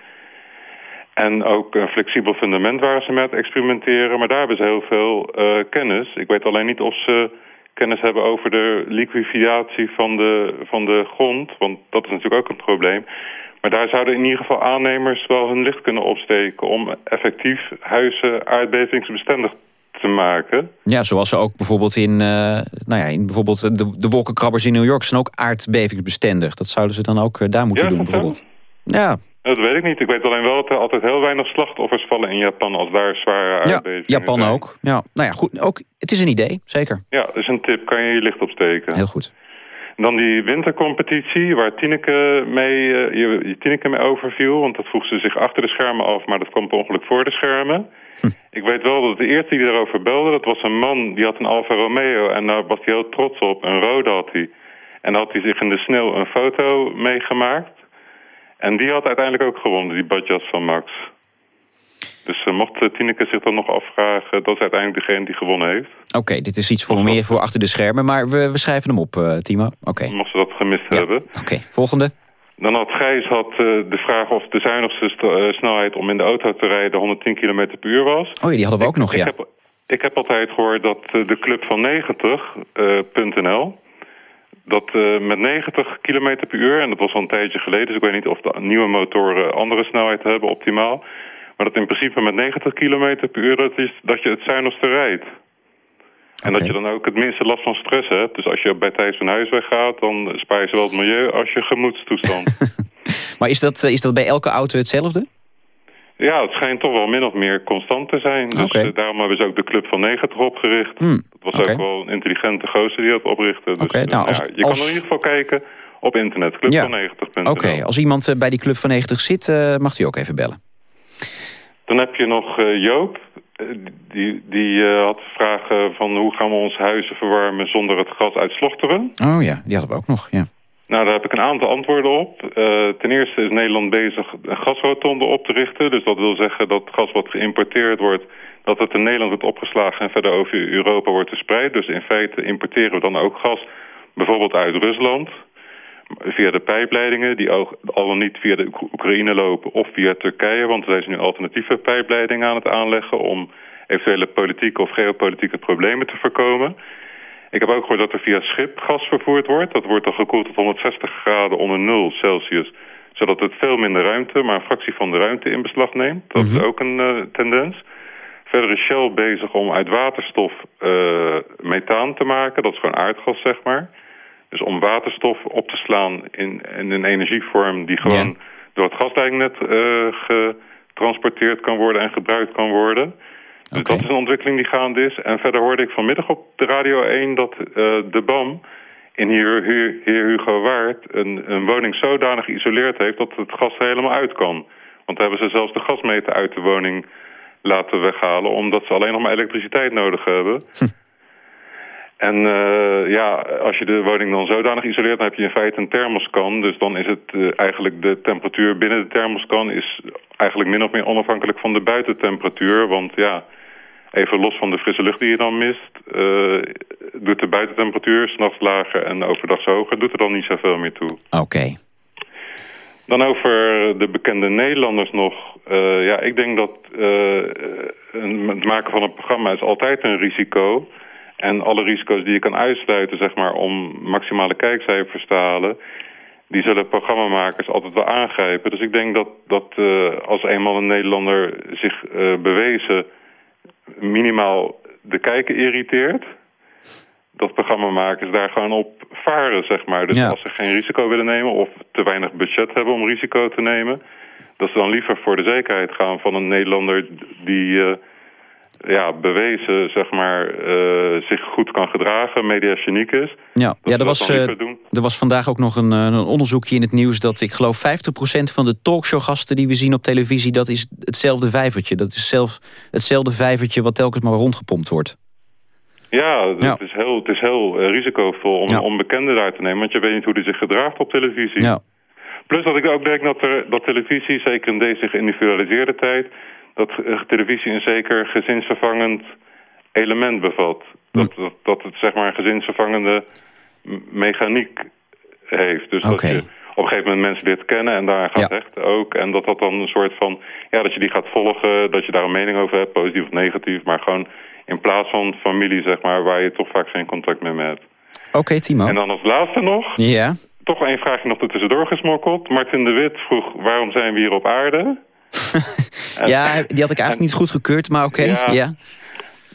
En ook een flexibel fundament waar ze met experimenteren. Maar daar hebben ze heel veel eh, kennis. Ik weet alleen niet of ze kennis hebben over de liquidatie van de, van de grond. Want dat is natuurlijk ook een probleem. Maar daar zouden in ieder geval aannemers wel hun licht kunnen opsteken... om effectief huizen aardbevingsbestendig te maken. Ja, zoals ze ook bijvoorbeeld in, eh, nou ja, in bijvoorbeeld de, de wolkenkrabbers in New York zijn ook aardbevingsbestendig. Dat zouden ze dan ook eh, daar moeten Ja, doen is dat bijvoorbeeld. Ja, Dat weet ik niet. Ik weet alleen wel dat er altijd heel weinig slachtoffers vallen in Japan... als daar zware Ja, aardbevingen Japan zijn. ook. Ja, nou ja, goed. Ook, het is een idee, zeker. Ja, dat is een tip. Kan je je licht opsteken. Heel goed. Dan die wintercompetitie waar Tineke mee, eh, je, Tineke mee overviel. Want dat vroeg ze zich achter de schermen af, maar dat kwam per ongeluk voor de schermen. Ik weet wel dat de eerste die erover belde, dat was een man die had een Alfa Romeo. En daar was hij heel trots op. Een rode had hij. En had hij zich in de sneeuw een foto meegemaakt. En die had uiteindelijk ook gewonnen, die badjas van Max. Dus eh, mocht eh, Tineke zich dan nog afvragen, dat is uiteindelijk degene die gewonnen heeft. Oké, dit is iets voor meer voor achter de schermen, maar we, we schrijven hem op, eh, Timo. Oké, Mocht ze dat gemist hebben. oké. volgende. Dan had Gijs had, de vraag of de zuinigste st- snelheid om in de auto te rijden 110 km per uur was. Oh ja, die hadden we ook nog, ik ja. Heb, ik heb altijd gehoord dat de club van 90.nl... dat met 90 km per uur, en dat was al een tijdje geleden... dus ik weet niet of de nieuwe motoren andere snelheid hebben, optimaal... maar dat in principe met 90 km per uur dat, is, dat je het zuinigste rijdt. En dat je dan ook het minste last van stress hebt. Dus als je bij tijd van huis weggaat, dan spaar je zowel het milieu als je gemoedstoestand. <laughs> Maar is dat, eh, is dat bij elke auto hetzelfde? Ja, het schijnt toch wel min of meer constant te zijn. Dus eh, daarom hebben ze ook de Club van 90 opgericht. Hmm, Dat was ook wel een intelligente gozer die dat oprichtte. Dus, Oké, eh, nou, als- ja, je als- kan in ieder geval kijken op internet, club Ja. van 90.nl. Oké, als iemand bij die Club van 90 zit, mag hij ook even bellen. Dan heb je nog eh, Joop. Eh, die die eh, had vragen van hoe gaan we onze huizen verwarmen zonder het gas uit Slochteren. Oh ja, die hadden we ook nog, ja. Nou, daar heb ik een aantal antwoorden op. Ten eerste is Nederland bezig een gasrotonde op te richten. Dus dat wil zeggen dat gas wat geïmporteerd wordt... dat het in Nederland wordt opgeslagen en verder over Europa wordt verspreid. Dus in feite importeren we dan ook gas bijvoorbeeld uit Rusland... via de pijpleidingen die al dan niet via de Oek- Oekraïne lopen of via Turkije. Want er zijn nu alternatieve pijpleidingen aan het aanleggen... om eventuele politieke of geopolitieke problemen te voorkomen... Ik heb ook gehoord dat er via schip gas vervoerd wordt. Dat wordt dan gekoeld tot 160 graden onder 0 Celsius. Zodat het veel minder ruimte, maar een fractie van de ruimte in beslag neemt. Dat is ook een eh, tendens. Verder is Shell bezig om uit waterstof eh, methaan te maken. Dat is gewoon aardgas, zeg maar. Dus om waterstof op te slaan in, in een energievorm die gewoon door het gasleidingnet eh, getransporteerd kan worden en gebruikt kan worden. Dus dat is een ontwikkeling die gaande is. En verder hoorde ik vanmiddag op de Radio 1 dat eh, de BAM in Heer, Heer, Heer Hugo Waard een, een woning zodanig geïsoleerd heeft dat het gas er helemaal uit kan. Want daar hebben ze zelfs de gasmeter uit de woning laten weghalen, omdat ze alleen nog maar elektriciteit nodig hebben. En eh, ja, als je de woning dan zodanig isoleert, dan heb je in feite een thermoskan. Dus dan is het eh, eigenlijk de temperatuur binnen de thermoskan is eigenlijk min of meer onafhankelijk van de buitentemperatuur. Want ja, even los van de frisse lucht die je dan mist, eh, doet de buitentemperatuur s'nachts lager en overdag hoger, doet er dan niet zoveel meer toe. Oké. Dan over de bekende Nederlanders nog. Ja, ik denk dat een- het maken van een programma is altijd een risico. En alle risico's die je kan uitsluiten, zeg maar, om maximale kijkcijfers te halen... die zullen programmamakers altijd wel aangrijpen. Dus ik denk dat, dat eh, als eenmaal een Nederlander zich eh, bewezen... minimaal de kijker irriteert... dat programmamakers daar gewoon op varen, zeg maar. Dus Ja. als ze geen risico willen nemen of te weinig budget hebben om risico te nemen... dat ze dan liever voor de zekerheid gaan van een Nederlander die... eh, ja, bewezen, zeg maar, eh, zich goed kan gedragen, mediageniek is. Ja, ja er, was, eh, er was vandaag ook nog een, eh, een onderzoekje in het nieuws... dat ik geloof 50% van de talkshowgasten die we zien op televisie... dat is hetzelfde vijvertje. Dat is zelf hetzelfde vijvertje wat telkens maar rondgepompt wordt. Ja, het, Is heel, het is heel risicovol om een onbekende daar te nemen... want je weet niet hoe die zich gedraagt op televisie. Ja. Plus dat ik ook denk dat, er, dat televisie, zeker in deze geïndividualiseerde tijd... dat eh, televisie een zeker gezinsvervangend element bevat. Dat, dat, dat het zeg maar een gezinsvervangende mechaniek heeft. Dus dat je op een gegeven moment mensen leert kennen en daar gaat hechten ook. En dat dat dan een soort van, ja, dat je die gaat volgen, dat je daar een mening over hebt, positief of negatief. Maar gewoon in plaats van familie, zeg maar, waar je toch vaak geen contact meer mee hebt. Oké, Timo. En dan als laatste nog, Ja. toch één vraagje nog er tussendoor gesmokkeld. Martin de Wit vroeg, waarom zijn we hier op aarde? Ja, die had ik eigenlijk niet goed gekeurd, maar oké. Ja. Ja.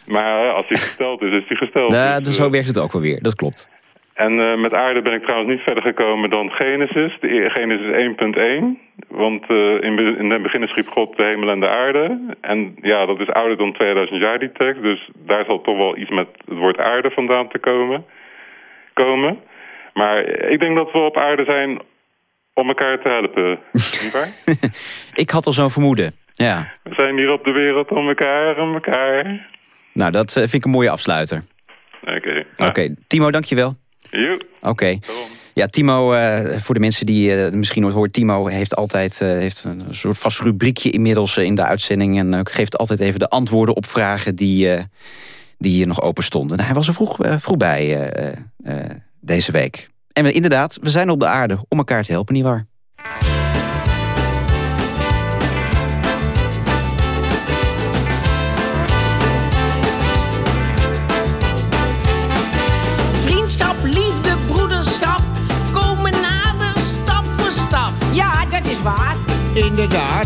Maar eh, als die gesteld is, is die gesteld. Nou, Dus, dus eh, zo werkt het ook wel weer, dat klopt. En eh, met aarde ben ik trouwens niet verder gekomen dan Genesis. De e- Genesis 1.1. Want in, in het begin schiep God de hemel en de aarde. En ja, dat is ouder dan 2000 jaar, die tekst. Dus daar zal toch wel iets met het woord aarde vandaan te komen. komen. Maar ik denk dat we op aarde zijn om elkaar te helpen. <laughs> Niet waar? Ik had al zo'n vermoeden. Ja. We zijn hier op de wereld om elkaar, om elkaar. Nou, dat eh, vind ik een mooie afsluiter. Oké. Oké, Timo, dankjewel. Oké. Ja, Timo, eh, voor de mensen die eh, misschien nooit hoort... Timo heeft altijd heeft een soort vast rubriekje inmiddels in de uitzending... en geeft altijd even de antwoorden op vragen die, die hier nog open stonden. Nou, hij was er vroeg, vroeg bij deze week. En we, inderdaad, we zijn op de aarde om elkaar te helpen, nietwaar? Vriendschap, liefde, broederschap komen nader stap voor stap. Ja, dat is waar. Inderdaad.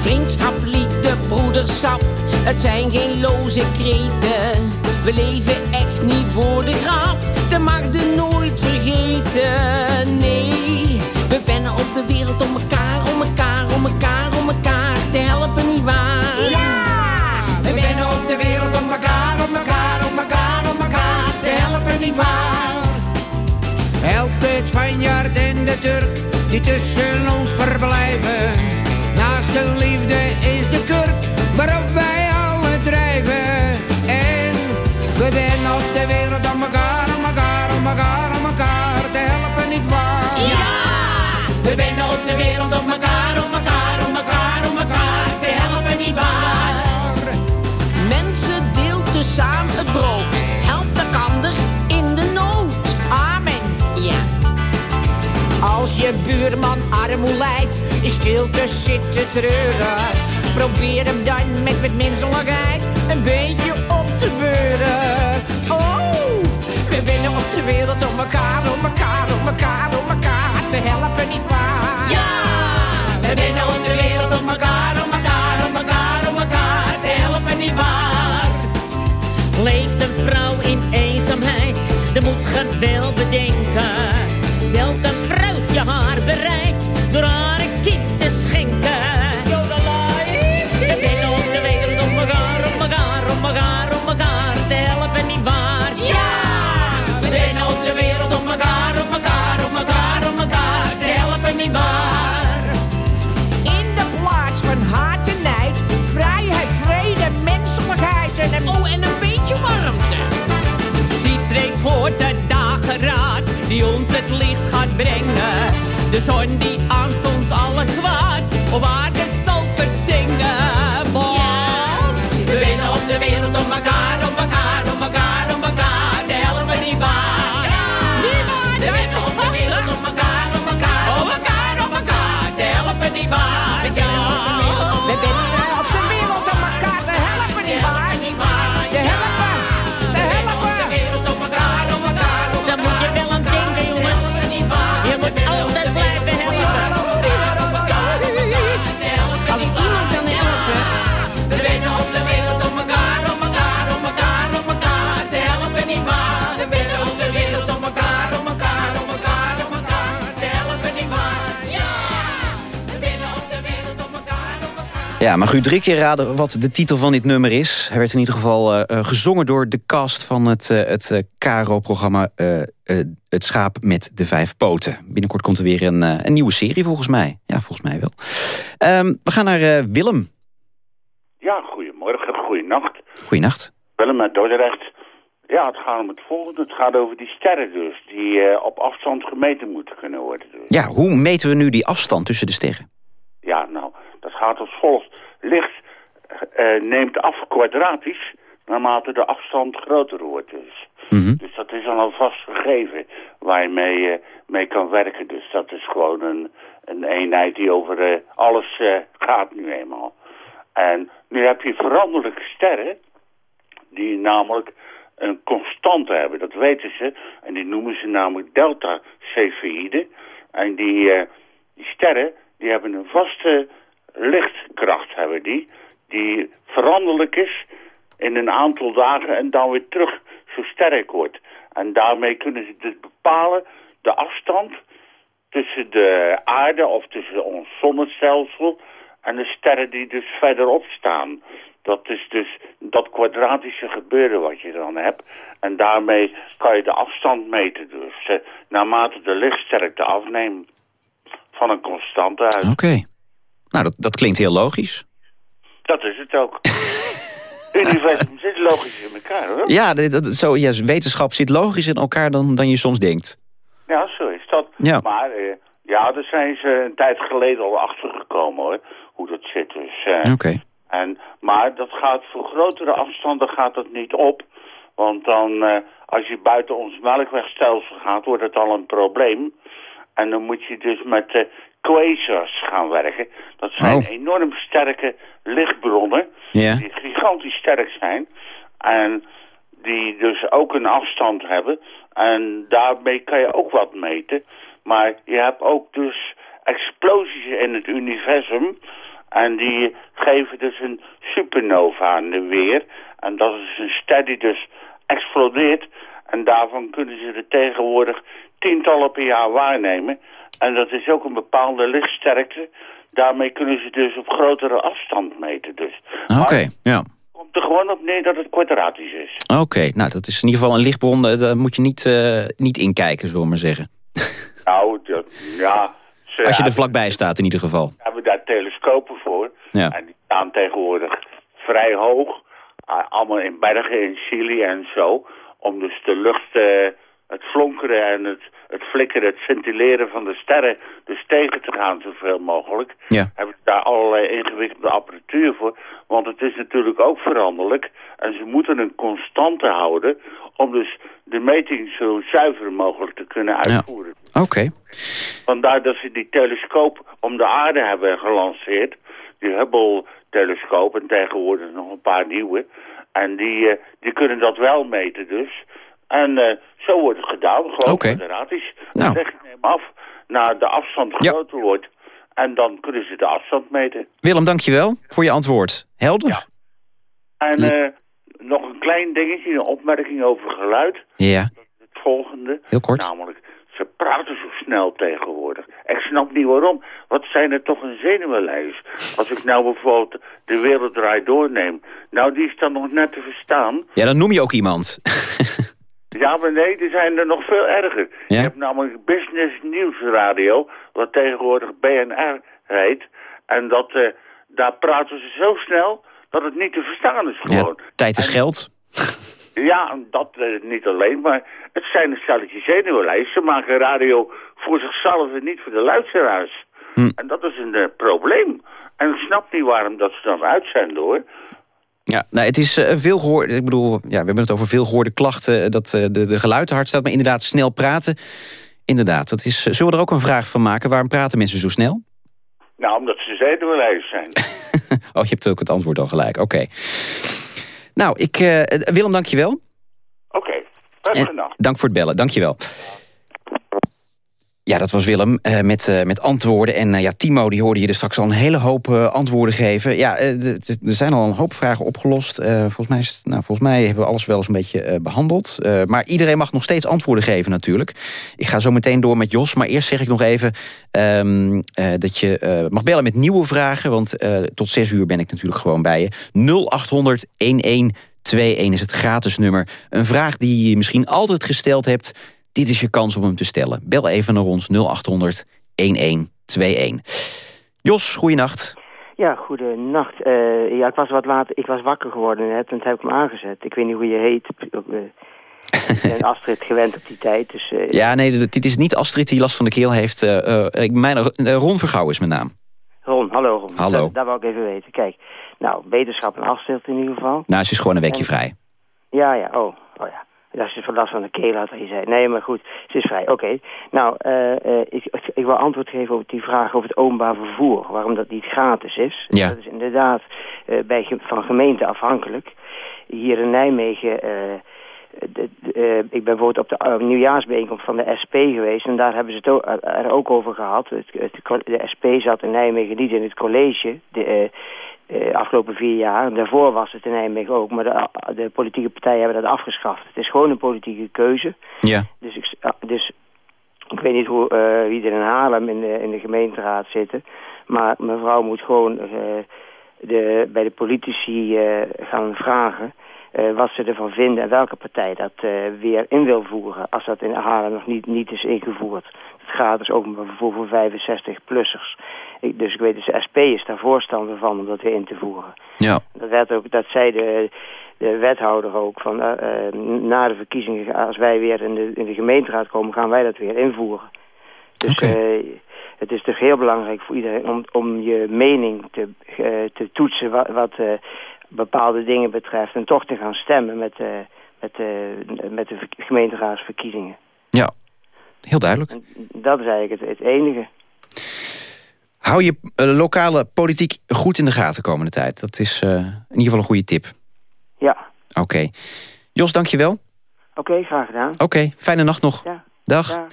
Vriendschap, liefde, broederschap, het zijn geen loze kreten. We leven echt niet voor de grap, de mag de nooit vergeten. Nee, we pennen op de wereld om elkaar, om elkaar, om elkaar, om elkaar te helpen, nietwaar? Ja! We pennen op de wereld om elkaar, om elkaar, om elkaar, om elkaar te helpen, nietwaar? Help de Spanjaard en de Turk die tussen ons verblijven. Naast de liefde is de kurk waarop wij we zijn op de wereld om elkaar, om elkaar, om elkaar, om elkaar te helpen, niet waar? Ja! We zijn op de wereld om elkaar, om elkaar, om elkaar, om elkaar te helpen, nietwaar? Mensen deelt dus samen het brood. Helpt elkander in de nood. Amen. Ja. Als je buurman armoe lijdt, in stilte zit te treuren. Probeer hem dan met wat een beetje op Oh, we winnen op de wereld om elkaar, om elkaar, het licht gaat brengen. De zon die angst ons alle kwaad op aarde zal verzingen. Want We winnen op de wereld om elkaar, om elkaar, om elkaar, om elkaar te helpen, niet waar? We winnen op de wereld om elkaar, om elkaar, om elkaar, om elkaar te helpen, niet waar? We winnen op de Ja, mag u drie keer raden wat de titel van dit nummer is? Hij werd in ieder geval eh, eh, gezongen door de cast van het, eh, het KRO-programma Het Schaap met de Vijf Poten. Binnenkort komt er weer een, een nieuwe serie volgens mij. Ja, volgens mij wel. Ehm, we gaan naar Willem. Ja, goedemorgen, goedenacht. Goeienacht. Willem uit Dordrecht. Ja, het gaat om het volgende. Het gaat over die sterren dus, die op afstand gemeten moeten kunnen worden. Dus. Ja, hoe meten we nu die afstand tussen de sterren? Ja, nou, dat gaat als volgt. Licht eh, neemt af kwadratisch naarmate de afstand groter wordt dus. Dus dat is dan alvast gegeven waar je mee, eh, mee kan werken. Dus dat is gewoon een, een eenheid die over eh, alles eh, gaat nu eenmaal. En nu heb je veranderlijke sterren die namelijk een constante hebben. Dat weten ze. En die noemen ze namelijk delta-cepheïden. En die, eh, die sterren die hebben een vaste lichtkracht. Hebben die, die veranderlijk is in een aantal dagen en dan weer terug zo sterk wordt. En daarmee kunnen ze dus bepalen de afstand tussen de aarde of tussen ons zonnestelsel en de sterren die dus verderop staan. Dat is dus dat kwadratische gebeuren wat je dan hebt. En daarmee kan je de afstand meten dus. eh, naarmate de lichtsterkte afneemt van een constante uit. Oké. Nou, dat, dat klinkt heel logisch. Dat is het ook. <laughs> Universum zit logisch in elkaar hoor. Ja, dat, zo, ja, wetenschap zit logisch in elkaar dan, dan je soms denkt. Ja, zo is dat. Ja. Maar eh, ja, daar zijn ze een tijd geleden al achter gekomen hoor. Hoe dat zit dus. eh. Oké. En, maar dat gaat voor grotere afstanden gaat dat niet op. Want dan, eh, als je buiten ons melkwegstelsel gaat, wordt het al een probleem. En dan moet je dus met quasars gaan werken. Dat zijn Oh. enorm sterke lichtbronnen. Die gigantisch sterk zijn. En die dus ook een afstand hebben. En daarmee kan je ook wat meten. Maar je hebt ook dus explosies in het universum. En die geven dus een supernova aan de weer. En dat is een ster die dus explodeert. En daarvan kunnen ze er tegenwoordig tientallen per jaar waarnemen. En dat is ook een bepaalde lichtsterkte. Daarmee kunnen ze dus op grotere afstand meten. Dus. Oké, ja. komt er gewoon op neer dat het kwadratisch is. Oké, nou dat is in ieder geval een lichtbron, eh, daar moet je niet, eh, niet inkijken, zullen we maar zeggen. <laughs> Nou, dat, ja... Ze Als je er vlakbij staat in ieder geval. hebben daar telescopen voor. Ja. En die staan tegenwoordig vrij hoog. ah, allemaal in bergen in Chili en zo. Om dus de lucht, eh, het flonkeren en het, het flikkeren, het scintilleren van de sterren dus tegen te gaan zoveel mogelijk. Ja. Hebben ze daar allerlei ingewikkelde apparatuur voor. Want het is natuurlijk ook veranderlijk. En ze moeten een constante houden om dus de meting zo zuiver mogelijk te kunnen uitvoeren. Oké. Vandaar dat ze die telescoop om de aarde hebben gelanceerd. Die Hubble-telescoop en tegenwoordig nog een paar nieuwe. En die, eh, die kunnen dat wel meten dus. En eh, zo wordt het gedaan, gewoon Oké. kwadratisch. Nou. Hem af naar de afstand groter wordt. En dan kunnen ze de afstand meten. Willem, dankjewel voor je antwoord. Helder? En eh, nog een klein dingetje, een opmerking over geluid. Ja. Het volgende. Heel kort. Namelijk, ze praten zo snel tegenwoordig. Ik snap niet waarom. Wat zijn er toch een zenuwenlijst? Als ik nou bijvoorbeeld de wereld draait doorneem. Nou, die is dan nog net te verstaan. Ja, dan noem je ook iemand. <laughs> Ja, maar nee, die zijn er nog veel erger. Ja? Je hebt namelijk Business News Radio, wat tegenwoordig BNR heet. En dat, eh, daar praten ze zo snel dat het niet te verstaan is gewoon. Tijd is geld. <laughs> Ja, dat eh, niet alleen, maar het zijn een stelletje zenuwenlijst. Ze maken radio voor zichzelf en niet voor de luisteraars. Hm. En dat is een eh, probleem. En ik snap niet waarom dat ze dan uitzenden hoor. Ja, nou, het is eh, veel gehoord. Ik bedoel, ja, we hebben het over veel gehoorde klachten. Dat eh, de, de geluid te hard staat, maar inderdaad snel praten. Inderdaad, dat is, zullen we er ook een vraag van maken? Waarom praten mensen zo snel? Nou, omdat ze zenuwenlijst zijn. <laughs> Oh, je hebt ook het antwoord al gelijk. Oké. Nou, ik, eh, Willem, dankjewel. Oké, prettige En nacht. Dank voor het bellen, dankjewel. Ja, dat was Willem eh, met, eh, met antwoorden. En eh, ja, Timo die hoorde je er straks al een hele hoop antwoorden geven. Ja, er zijn al een hoop vragen opgelost. Volgens, mij is, nou, volgens mij hebben we alles wel eens een beetje eh, behandeld. Eh, maar iedereen mag nog steeds antwoorden geven natuurlijk. Ik ga zo meteen door met Jos. Maar eerst zeg ik nog even ehm, eh, dat je mag bellen met nieuwe vragen. Want tot zes uur ben ik natuurlijk gewoon bij je. 0800 1121 is het gratis nummer. Een vraag die je misschien altijd gesteld hebt... Dit is je kans om hem te stellen. Bel even naar ons 0800 1121. Jos, goeienacht. Ja, goedenacht. Eh ja, ik was wat laat. Ik was wakker geworden net en toen heb ik hem aangezet. Ik weet niet hoe je heet. Eh, ik ben <laughs> Astrid gewend op die tijd. Dus, eh, Ja, nee, dit is niet Astrid die last van de keel heeft. Mijn, Ron Vergouw is mijn naam. Ron, hallo Ron. Hallo. Dat, dat wou ik even weten. Kijk, nou, wetenschap en Astrid in ieder geval. Nou, ze is gewoon een weekje En- vrij. Ja, ja, oh, oh ja. Dat van last van de keel had hij zei. Nee, maar goed, ze is vrij. Oké. Nou, eh, eh, ik, ik wil antwoord geven op die vraag over het openbaar vervoer. Waarom dat niet gratis is. Ja. Dat is inderdaad eh, bij, van gemeente afhankelijk. Hier in Nijmegen... de- de- ik ben bijvoorbeeld op de nieuwjaarsbijeenkomst van de SP geweest... en daar hebben ze het ook, er ook over gehad. Het, het- de SP zat in Nijmegen niet in het college... De, eh, afgelopen vier jaar. En daarvoor was het in Nijmegen ook, maar de, de politieke partijen hebben dat afgeschaft. Het is gewoon een politieke keuze. Ja. Dus, ik, ah, dus Ik weet niet hoe, eh, wie er in Haarlem in de, in de gemeenteraad zitten. Maar mevrouw moet gewoon eh, de, bij de politici gaan vragen... eh, wat ze ervan vinden en welke partij dat eh, weer in wil voeren... als dat in Haarlem nog niet, niet is ingevoerd. Het gratis openbaar vervoer voor 65-plussers. Ik, dus ik weet, dus de SP is daar voorstander van om dat weer in te voeren. Ja. Dat, werd ook, dat zei de, de wethouder ook, van eh, na de verkiezingen, als wij weer in de, in de gemeenteraad komen, gaan wij dat weer invoeren. Dus het is toch heel belangrijk voor iedereen om, om je mening te, te toetsen wat, wat bepaalde dingen betreft. En toch te gaan stemmen met, eh, met, eh, met de ver- gemeenteraadsverkiezingen. Ja, heel duidelijk. Dat is eigenlijk het, het enige. Hou je eh, lokale politiek goed in de gaten de komende tijd. Dat is eh, in ieder geval een goede tip. Ja, Oké. Jos, dankjewel. oké, graag gedaan. Oké, fijne nacht nog. Ja. Dag. Ja,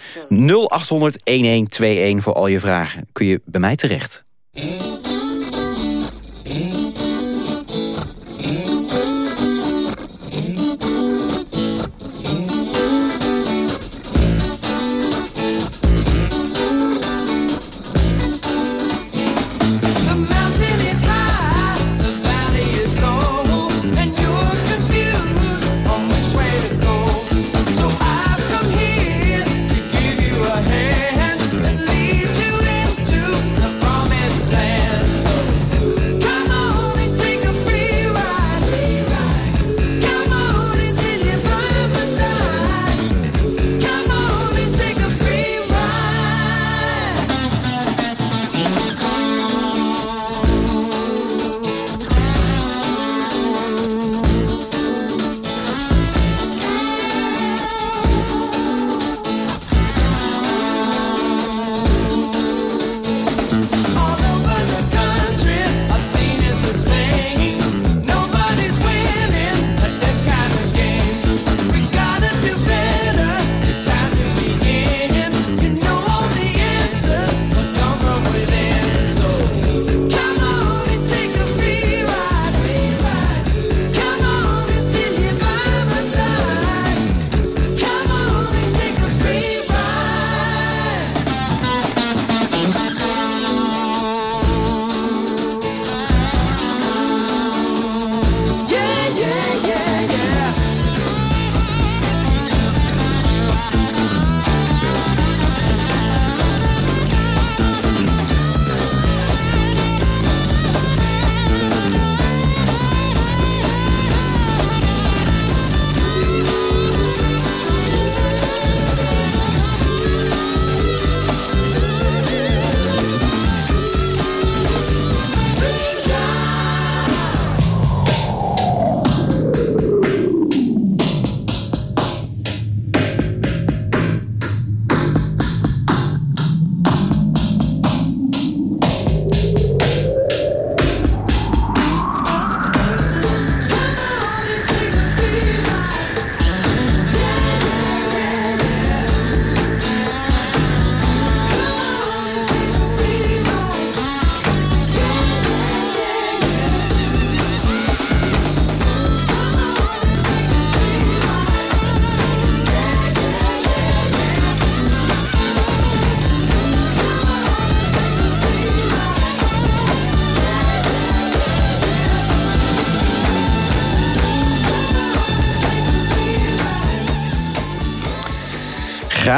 0800-1121 voor al je vragen. Kun je bij mij terecht.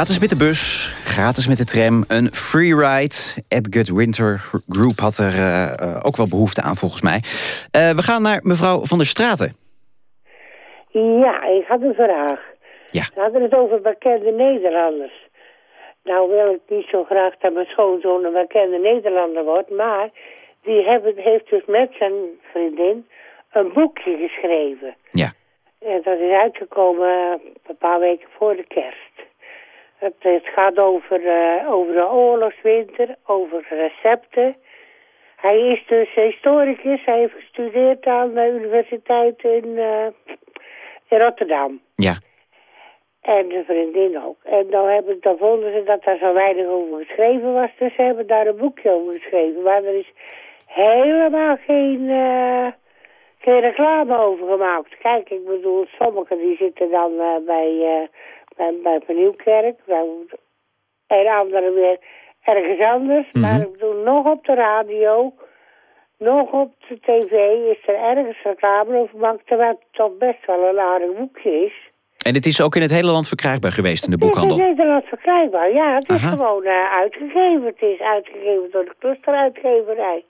Gratis met de bus, gratis met de tram, een free ride. Edgut Winter Group had er eh, eh, ook wel behoefte aan volgens mij. Eh, we gaan naar mevrouw van der Straten. Ja, ik had een vraag. Ja. We hadden het over bekende Nederlanders. Nou wil ik niet zo graag dat mijn schoonzoon een bekende Nederlander wordt, maar die hebben, heeft dus met zijn vriendin een boekje geschreven. Ja. En dat is uitgekomen een paar weken voor de kerst. Het, het gaat over, eh, over de oorlogswinter, over recepten. Hij is dus historicus, hij heeft gestudeerd aan de universiteit in, eh, in Rotterdam. Ja. En de vriendin ook. En dan, hebben, dan vonden ze dat daar zo weinig over geschreven was. Dus ze hebben daar een boekje over geschreven. Maar er is helemaal geen, eh, geen reclame over gemaakt. Kijk, ik bedoel, sommigen die zitten dan bij, bij, bij Nieuwkerk. En anderen weer ergens anders. Mhm. Maar ik bedoel, nog op de radio, nog op de tv is er ergens reclame over gemaakt. Terwijl het toch best wel een aardig boekje is. En het is ook in het hele land verkrijgbaar geweest in de Het is boekhandel. in Nederland verkrijgbaar, ja. Het is Aha. gewoon eh, uitgegeven. Het is uitgegeven door de clusteruitgeverij.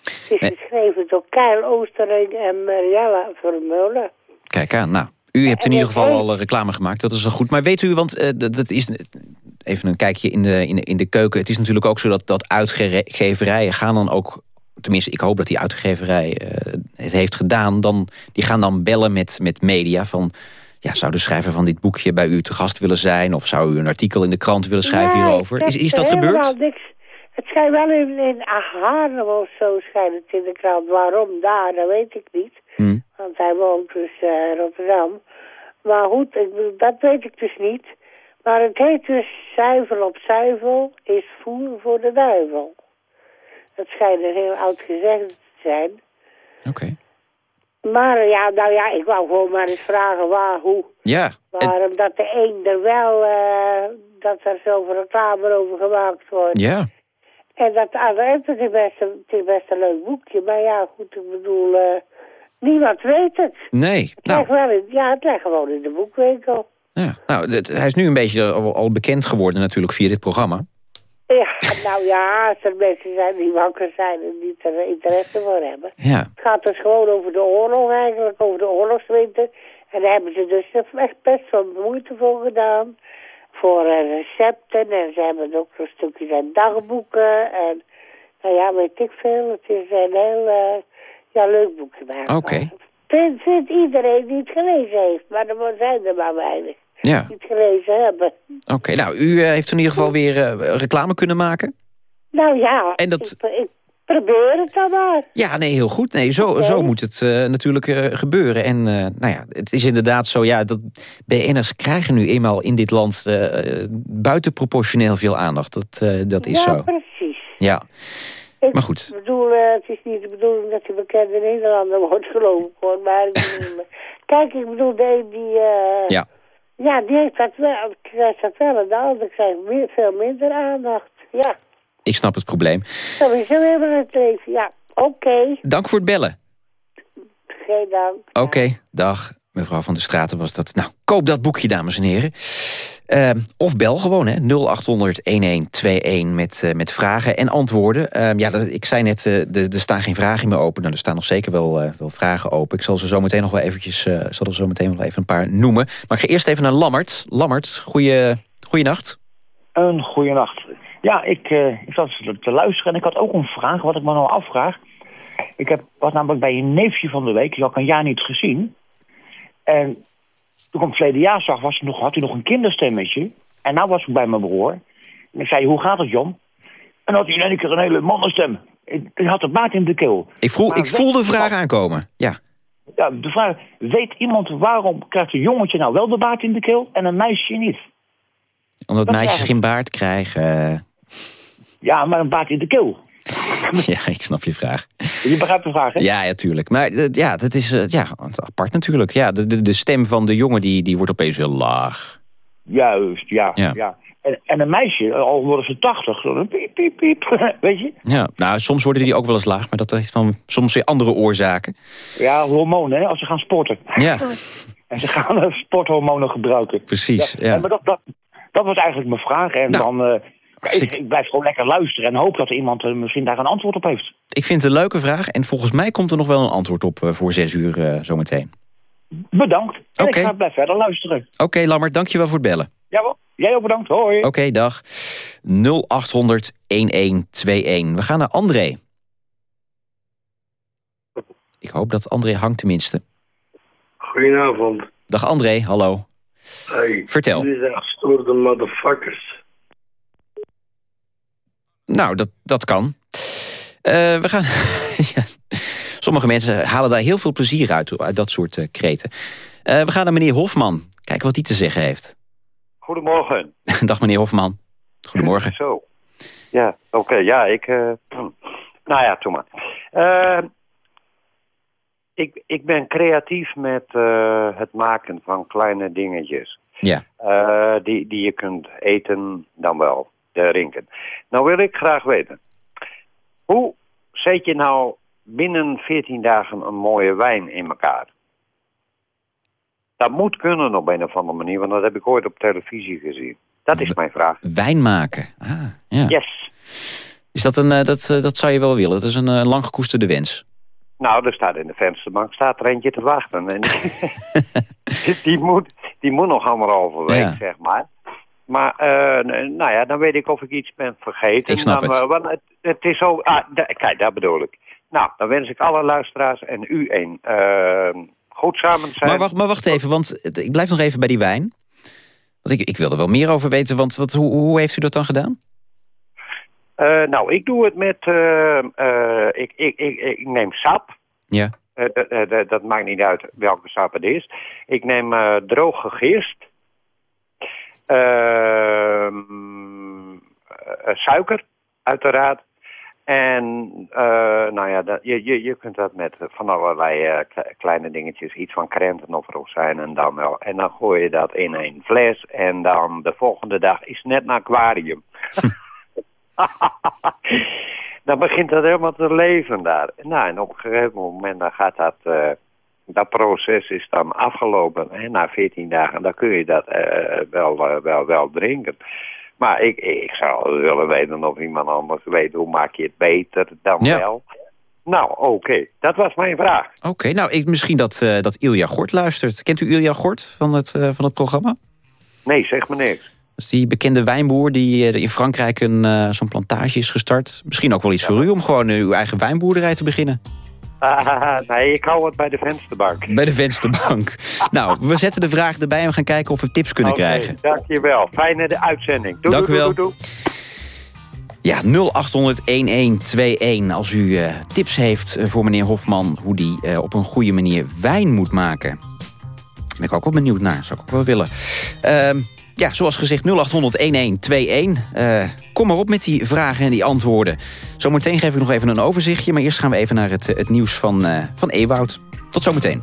Het is geschreven door Keil Oostering en Mariella Vermeulen. Kijk aan, nou. U hebt in ieder geval al eh, reclame gemaakt, dat is al goed. Maar weet u, want eh, dat, is... Even een kijkje in de, in, de, in de keuken. Het is natuurlijk ook zo dat, dat uitgeverijen gaan dan ook... Tenminste, ik hoop dat die uitgeverij eh, het heeft gedaan. Dan, die gaan dan bellen met, met media van... Ja, zou de schrijver van dit boekje bij u te gast willen zijn? Of zou u een artikel in de krant willen schrijven Nee, hierover? Is, is dat gebeurd? Niks. Het schijnt wel in, in Haarlem of zo schijnt het in de krant. Waarom daar, dat weet ik niet. Hm. Want hij woont dus eh, in Rotterdam. Maar goed, ik, dat weet ik dus niet. Maar het heet dus zuivel op zuivel is voer voor de duivel. Dat schijnt een heel oud gezegde te zijn. Oké. Maar eh, ja, nou ja, ik wou gewoon maar eens vragen waar, hoe. Ja, Waarom dat de een er wel, eh, dat er zoveel reclame over gemaakt wordt. ja. En dat de andere, het is best een, het is best een leuk boekje. Maar ja, goed, ik bedoel, niemand weet het. Nee, Het nou, ligt wel in, ja, het ligt gewoon in de boekwinkel. ja. nou het- hij is nu een beetje al, al bekend geworden natuurlijk via dit programma. Ja, nou ja, als er mensen zijn die wakker zijn en die er interesse voor hebben. Ja. Het gaat dus gewoon over de oorlog eigenlijk, over de oorlogswinter. En daar hebben ze dus echt best wel moeite voor gedaan. Voor eh, recepten en ze hebben ook een stukje zijn dagboeken. En nou ja, weet ik veel. Het is een heel eh, ja, leuk boekje. Maar Oké. vindt, vindt iedereen die het gelezen heeft. Maar er zijn er maar weinig Ja, die het gelezen hebben. oké. Nou, u eh, heeft in ieder geval weer eh, reclame kunnen maken. Nou ja, En dat- ik, ik probeer het dan maar. Ja, nee, heel goed. Nee, zo, zo moet het eh, natuurlijk gebeuren. En nou ja, het is inderdaad zo, ja, dat BN'ers krijgen nu eenmaal in dit land buitenproportioneel veel aandacht. Dat, dat is ja, zo. precies. Ja, Ik maar goed. bedoel, eh, het is niet de bedoeling dat hij bekend in Nederlander <laughs> wordt, geloof ik hoor. Maar bedoel, kijk, ik bedoel, die, die, eh, Ja. ja, die heeft dat wel, krijgt dat wel en de ander krijgt meer, veel minder aandacht. Ja, Ik snap het probleem. zo is het even het leven. Ja, oké, Dank voor het bellen. geen dank. Oké, dag. Mevrouw van der Straten was dat. Nou, koop dat boekje, dames en heren. Eh, of bel gewoon, hè. 0800-1121 met, eh, met vragen en antwoorden. Eh, ja, ik zei net, eh, er, er staan geen vragen meer open. Nou, er staan nog zeker wel, eh, wel vragen open. Ik zal ze zo meteen nog wel eventjes, zal er zo meteen wel even een paar noemen. Maar ik ga eerst even naar Lammert. Lammert, goeie, goeienacht. Een goede nacht. Ja, ik, ik zat te luisteren en ik had ook een vraag, wat ik me nou afvraag. Ik heb, was namelijk bij een neefje van de week, die had ik een jaar niet gezien. En toen ik hem verleden jaar zag, was hij nog, had hij nog een kinderstemmetje. En nou was ik bij mijn broer. En ik zei, hoe gaat het, Jon? En had hij in één keer een hele mannenstem. Hij had een baard in de keel. Ik, voel, Maar ik voel de vraag aankomen. Ja. Ja, de vraag, weet iemand waarom krijgt een jongetje nou wel de baard in de keel en een meisje niet? Omdat Dat meisjes geen baard krijgen. Ja, maar een baard in de keel. <laughs> ja, ik snap je vraag. Je begrijpt de vraag, hè? Ja, ja, tuurlijk. Maar ja, dat is eh, ja, apart natuurlijk. Ja, de, de, de stem van de jongen die, die wordt opeens heel laag. Juist, ja. Ja. ja. En, en een meisje, al worden ze tachtig, piep, piep, piep. <laughs> Weet je? Ja, nou, soms worden die ook wel eens laag, maar dat heeft dan soms weer andere oorzaken. Ja, hormonen, hè, als ze gaan sporten. Ja, <laughs> En ze gaan eh, sporthormonen gebruiken. precies. Ja, Ja. Maar dat, dat, dat was eigenlijk mijn vraag. En Nou, dan, eh, ik, ik blijf gewoon lekker luisteren en hoop dat er iemand eh, misschien daar een antwoord op heeft. Ik vind het een leuke vraag en volgens mij komt er nog wel een antwoord op eh, voor zes uur eh, zometeen. Bedankt. En Oké. ik ga blijven verder luisteren. Oké, Lammert, dankjewel voor het bellen. Jawel, jij ook bedankt. Hoi. Oké, dag. 0800 1121. We gaan naar André. Ik hoop dat André hangt tenminste. Goedenavond. Dag André, hallo. Hey, Vertel. Jullie zijn gestoorde motherfuckers. Nou, dat, dat kan. Eh, we gaan... <laughs> Ja. Sommige mensen halen daar heel veel plezier uit, uit dat soort eh, kreten. Eh, we gaan naar meneer Hofman. Kijken wat hij te zeggen heeft. Goedemorgen. <laughs> Dag meneer Hofman. Goedemorgen. Zo. Ja, oké. ja, ik... <clears throat> nou ja, doe maar. Ik, ik ben creatief met het maken van kleine dingetjes. Ja. die, die je kunt eten dan wel drinken. Nou wil ik graag weten, hoe zet je nou binnen 14 dagen een mooie wijn in elkaar? Dat moet kunnen op een of andere manier, want dat heb ik ooit op televisie gezien. Dat is mijn vraag. Wijn maken. Ah, ja. Yes. Is dat een, eh, dat, eh, dat zou je wel willen? Dat is een eh, lang gekoesterde wens. Nou, er staat in de vensterbank staat er eentje te wachten. En die, <laughs> <laughs> moet, die moet nog anderhalve week, Ja. zeg maar. Maar, eh, nou ja, dan weet ik of ik iets ben vergeten. Ik snap dan, het. eh, want het, het is zo... Ah, kijk, dat bedoel ik. Nou, dan wens ik alle luisteraars en u een eh, goed samen zijn. Maar wacht, maar wacht even, want het- ik blijf nog even bij die wijn. Want ik, ik wil er wel meer over weten, want wat, hoe, hoe heeft u dat dan gedaan? Eh, nou, ik doe het met... ik, ik, ik, ik neem sap. Ja. Dat- maakt niet uit welke sap het is. Ik neem droge gist. Ehm, eh, suiker, uiteraard. En eh, nou ja, dat, je, je, je kunt dat met van allerlei eh, kle- kleine dingetjes, iets van krenten of rozijnen dan wel. En dan gooi je dat in een fles en dan de volgende dag is net een aquarium. <laughs> dan begint dat helemaal te leven daar. Nou, en op een gegeven moment dan gaat dat, dat proces is dan afgelopen. Hè, na 14 dagen, dan kun je dat eh, wel, eh, wel, wel drinken. Maar ik, ik zou willen weten of iemand anders weet hoe maak je het beter dan Ja. wel. Nou, oké. Dat was mijn vraag. Oké, nou, ik, misschien dat, eh, dat Ilja Gort luistert. Kent u Ilja Gort van het, eh, van het programma? Nee, zeg me niks. Is die bekende wijnboer die eh, in Frankrijk een eh, zo'n plantage is gestart. Misschien ook wel iets voor u om gewoon eh, uw eigen wijnboerderij te beginnen. Ah, <laughs> nee, ik hou het bij de vensterbank. Bij de vensterbank. <laughs> nou, we zetten de vraag erbij en we gaan kijken of we tips kunnen Oké, krijgen. Dankjewel. Fijne de uitzending. Doei, Dank doei, doei. Ja, 0800-1121 als u eh, tips heeft eh, voor meneer Hofman... hoe die eh, op een goede manier wijn moet maken. Daar ben ik ook wel benieuwd naar. Zou ik ook wel willen. Ja, zoals gezegd 0800-1121. Eh, kom maar op met die vragen en die antwoorden. Zometeen geef ik nog even een overzichtje... maar eerst gaan we even naar het, het nieuws van, eh van Ewoud. Tot zometeen.